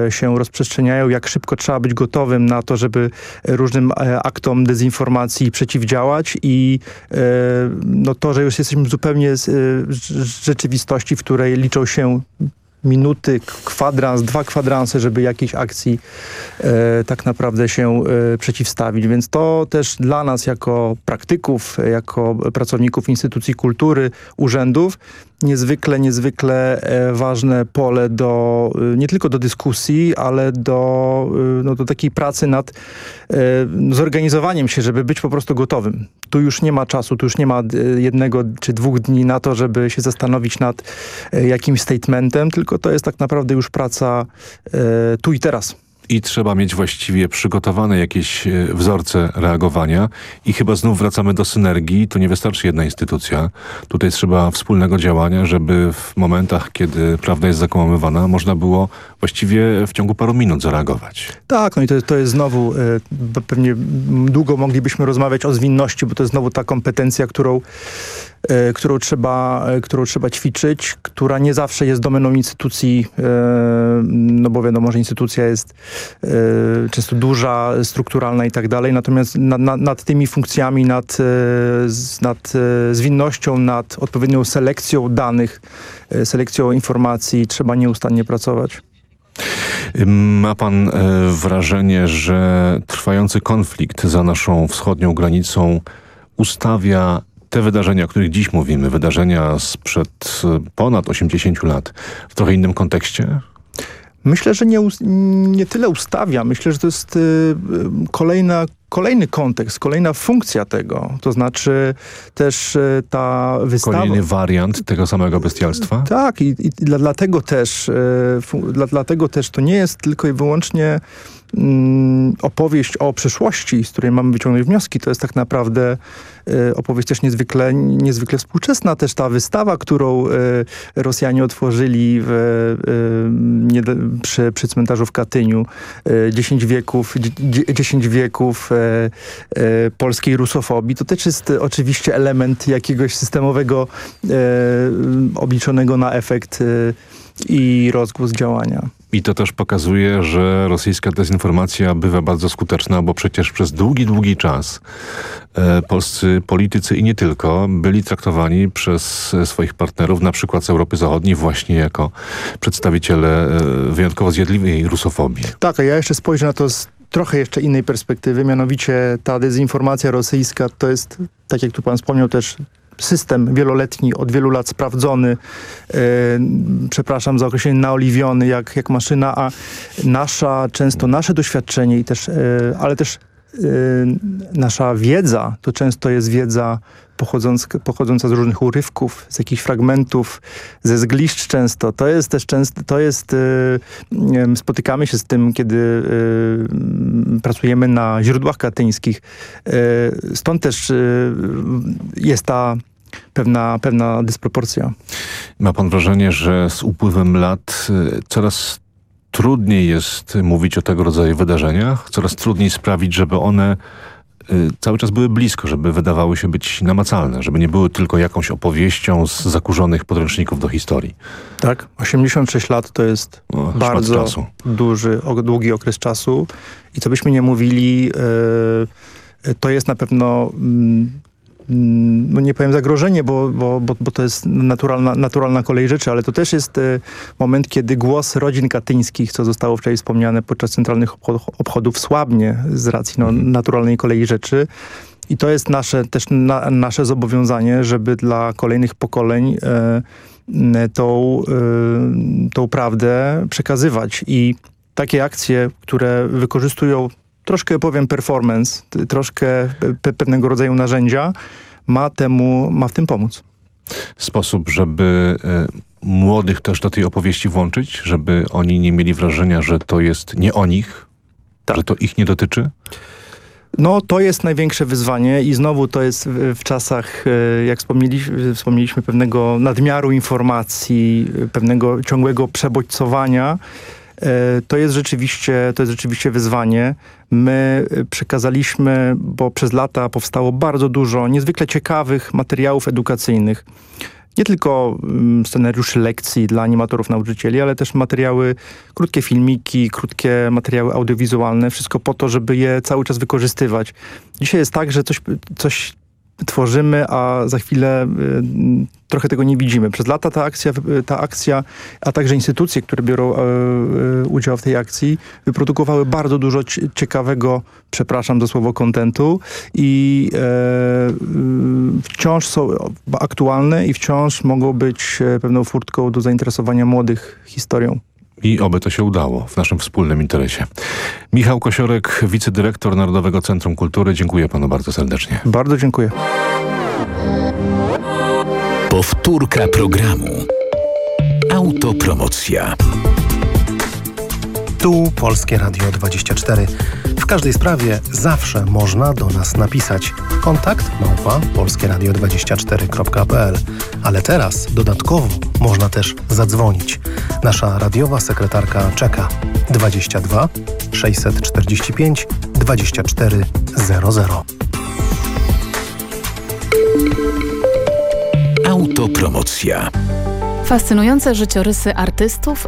e, się rozprzestrzeniają, jak szybko trzeba być gotowym na to, żeby różnym e, aktom dezinformacji przeciwdziałać i no to, że już jesteśmy zupełnie z rzeczywistości, w której liczą się minuty, kwadrans, dwa kwadranse, żeby jakiejś akcji e, tak naprawdę się e, przeciwstawić. Więc to też dla nas jako praktyków, jako pracowników instytucji kultury, urzędów niezwykle, niezwykle e, ważne pole do, e, nie tylko do dyskusji, ale do, e, no, do takiej pracy nad zorganizowaniem się, żeby być po prostu gotowym. Tu już nie ma czasu, tu już nie ma jednego czy dwóch dni na to, żeby się zastanowić nad jakimś statementem, tylko to jest tak naprawdę już praca tu i teraz i trzeba mieć właściwie przygotowane jakieś e, wzorce reagowania i chyba znów wracamy do synergii. To nie wystarczy jedna instytucja. Tutaj trzeba wspólnego działania, żeby w momentach, kiedy prawda jest zakłamywana, można było właściwie w ciągu paru minut zareagować. Tak, no i to, to jest znowu, e, pewnie długo moglibyśmy rozmawiać o zwinności, bo to jest znowu ta kompetencja, którą którą trzeba, e, którą trzeba ćwiczyć, która nie zawsze jest domeną instytucji, e, no bo wiadomo, że instytucja jest często duża, strukturalna i tak dalej, natomiast nad, nad, nad tymi funkcjami, nad, nad zwinnością, nad odpowiednią selekcją danych, selekcją informacji trzeba nieustannie pracować. Ma pan wrażenie, że trwający konflikt za naszą wschodnią granicą ustawia te wydarzenia, o których dziś mówimy, wydarzenia sprzed e, ponad 80 lat, w trochę innym kontekście? Myślę, że nie, nie tyle ustawia. Myślę, że to jest y, kolejna, kolejny kontekst, kolejna funkcja tego. To znaczy też y, ta wystawa... Kolejny wariant tego samego bestialstwa? Tak i, i dlatego też, y, dla, dlatego też to nie jest tylko i wyłącznie mm, opowieść o przyszłości, z której mamy wyciągnąć wnioski. To jest tak naprawdę E, opowieść też niezwykle, niezwykle współczesna. Też ta wystawa, którą e, Rosjanie otworzyli w, e, nie, przy, przy cmentarzu w Katyniu. 10 wieków, 10 wieków polskiej rusofobii. To też jest oczywiście element jakiegoś systemowego obliczonego na efekt i rozgłos działania. I to też pokazuje, że rosyjska dezinformacja bywa bardzo skuteczna, bo przecież przez długi, długi czas e, polscy politycy i nie tylko byli traktowani przez swoich partnerów, na przykład z Europy Zachodniej, właśnie jako przedstawiciele e, wyjątkowo zjadliwej rusofobii. Tak, a ja jeszcze spojrzę na to z trochę jeszcze innej perspektywy, mianowicie ta dezinformacja rosyjska to jest, tak jak tu pan wspomniał, też system wieloletni, od wielu lat sprawdzony, e, przepraszam za określenie, naoliwiony jak, jak maszyna, a nasza, często nasze doświadczenie i też, e, ale też nasza wiedza, to często jest wiedza pochodząc, pochodząca z różnych urywków, z jakichś fragmentów, ze zgliszcz często. To jest też często, to jest, y, spotykamy się z tym, kiedy y, pracujemy na źródłach katyńskich. Y, stąd też jest ta pewna, pewna dysproporcja. Ma pan wrażenie, że z upływem lat coraz trudniej jest mówić o tego rodzaju wydarzeniach, coraz trudniej sprawić, żeby one Y, cały czas były blisko, żeby wydawały się być namacalne, żeby nie były tylko jakąś opowieścią z zakurzonych podręczników do historii. Tak, 86 lat to jest no, bardzo duży, długi okres czasu i co byśmy nie mówili, yy, to jest na pewno mm, no nie powiem zagrożenie, bo, bo, bo, bo to jest naturalna, naturalna kolej rzeczy, ale to też jest e, moment, kiedy głos rodzin katyńskich, co zostało wczoraj wspomniane podczas centralnych obchodów, słabnie z racji no, mhm. naturalnej kolei rzeczy. I to jest nasze, też na, nasze zobowiązanie, żeby dla kolejnych pokoleń e, tą, e, tą prawdę przekazywać. I takie akcje, które wykorzystują troszkę powiem performance, troszkę pe pewnego rodzaju narzędzia, ma, temu, ma w tym pomóc. Sposób, żeby e, młodych też do tej opowieści włączyć, żeby oni nie mieli wrażenia, że to jest nie o nich, tak. że to ich nie dotyczy? No to jest największe wyzwanie i znowu to jest w, czasach, e, jak wspomnieliśmy, wspomnieliśmy, pewnego nadmiaru informacji, pewnego ciągłego przebodźcowania, E, to jest rzeczywiście, to jest rzeczywiście wyzwanie. My przekazaliśmy, bo przez lata powstało bardzo dużo niezwykle ciekawych materiałów edukacyjnych. Nie tylko mm, scenariuszy lekcji dla animatorów, nauczycieli, ale też materiały, krótkie filmiki, krótkie materiały audiowizualne. Wszystko po to, żeby je cały czas wykorzystywać. Dzisiaj jest tak, że coś, coś tworzymy, a za chwilę trochę tego nie widzimy. Przez lata ta akcja, ta akcja a także instytucje, które biorą udział w tej akcji, wyprodukowały bardzo dużo ciekawego, przepraszam za słowo, kontentu i wciąż są aktualne i wciąż mogą być pewną furtką do zainteresowania młodych historią. I oby to się udało w naszym wspólnym interesie. Michał Kosiorek, wicedyrektor Narodowego Centrum Kultury. Dziękuję panu bardzo serdecznie. Bardzo dziękuję. Powtórka programu. Autopromocja. Tu Polskie Radio 24. W każdej sprawie zawsze można do nas napisać. Kontakt małpa polskieradio24.pl Ale teraz dodatkowo można też zadzwonić. Nasza radiowa sekretarka czeka 22 645 2400. Autopromocja. Fascynujące życiorysy artystów,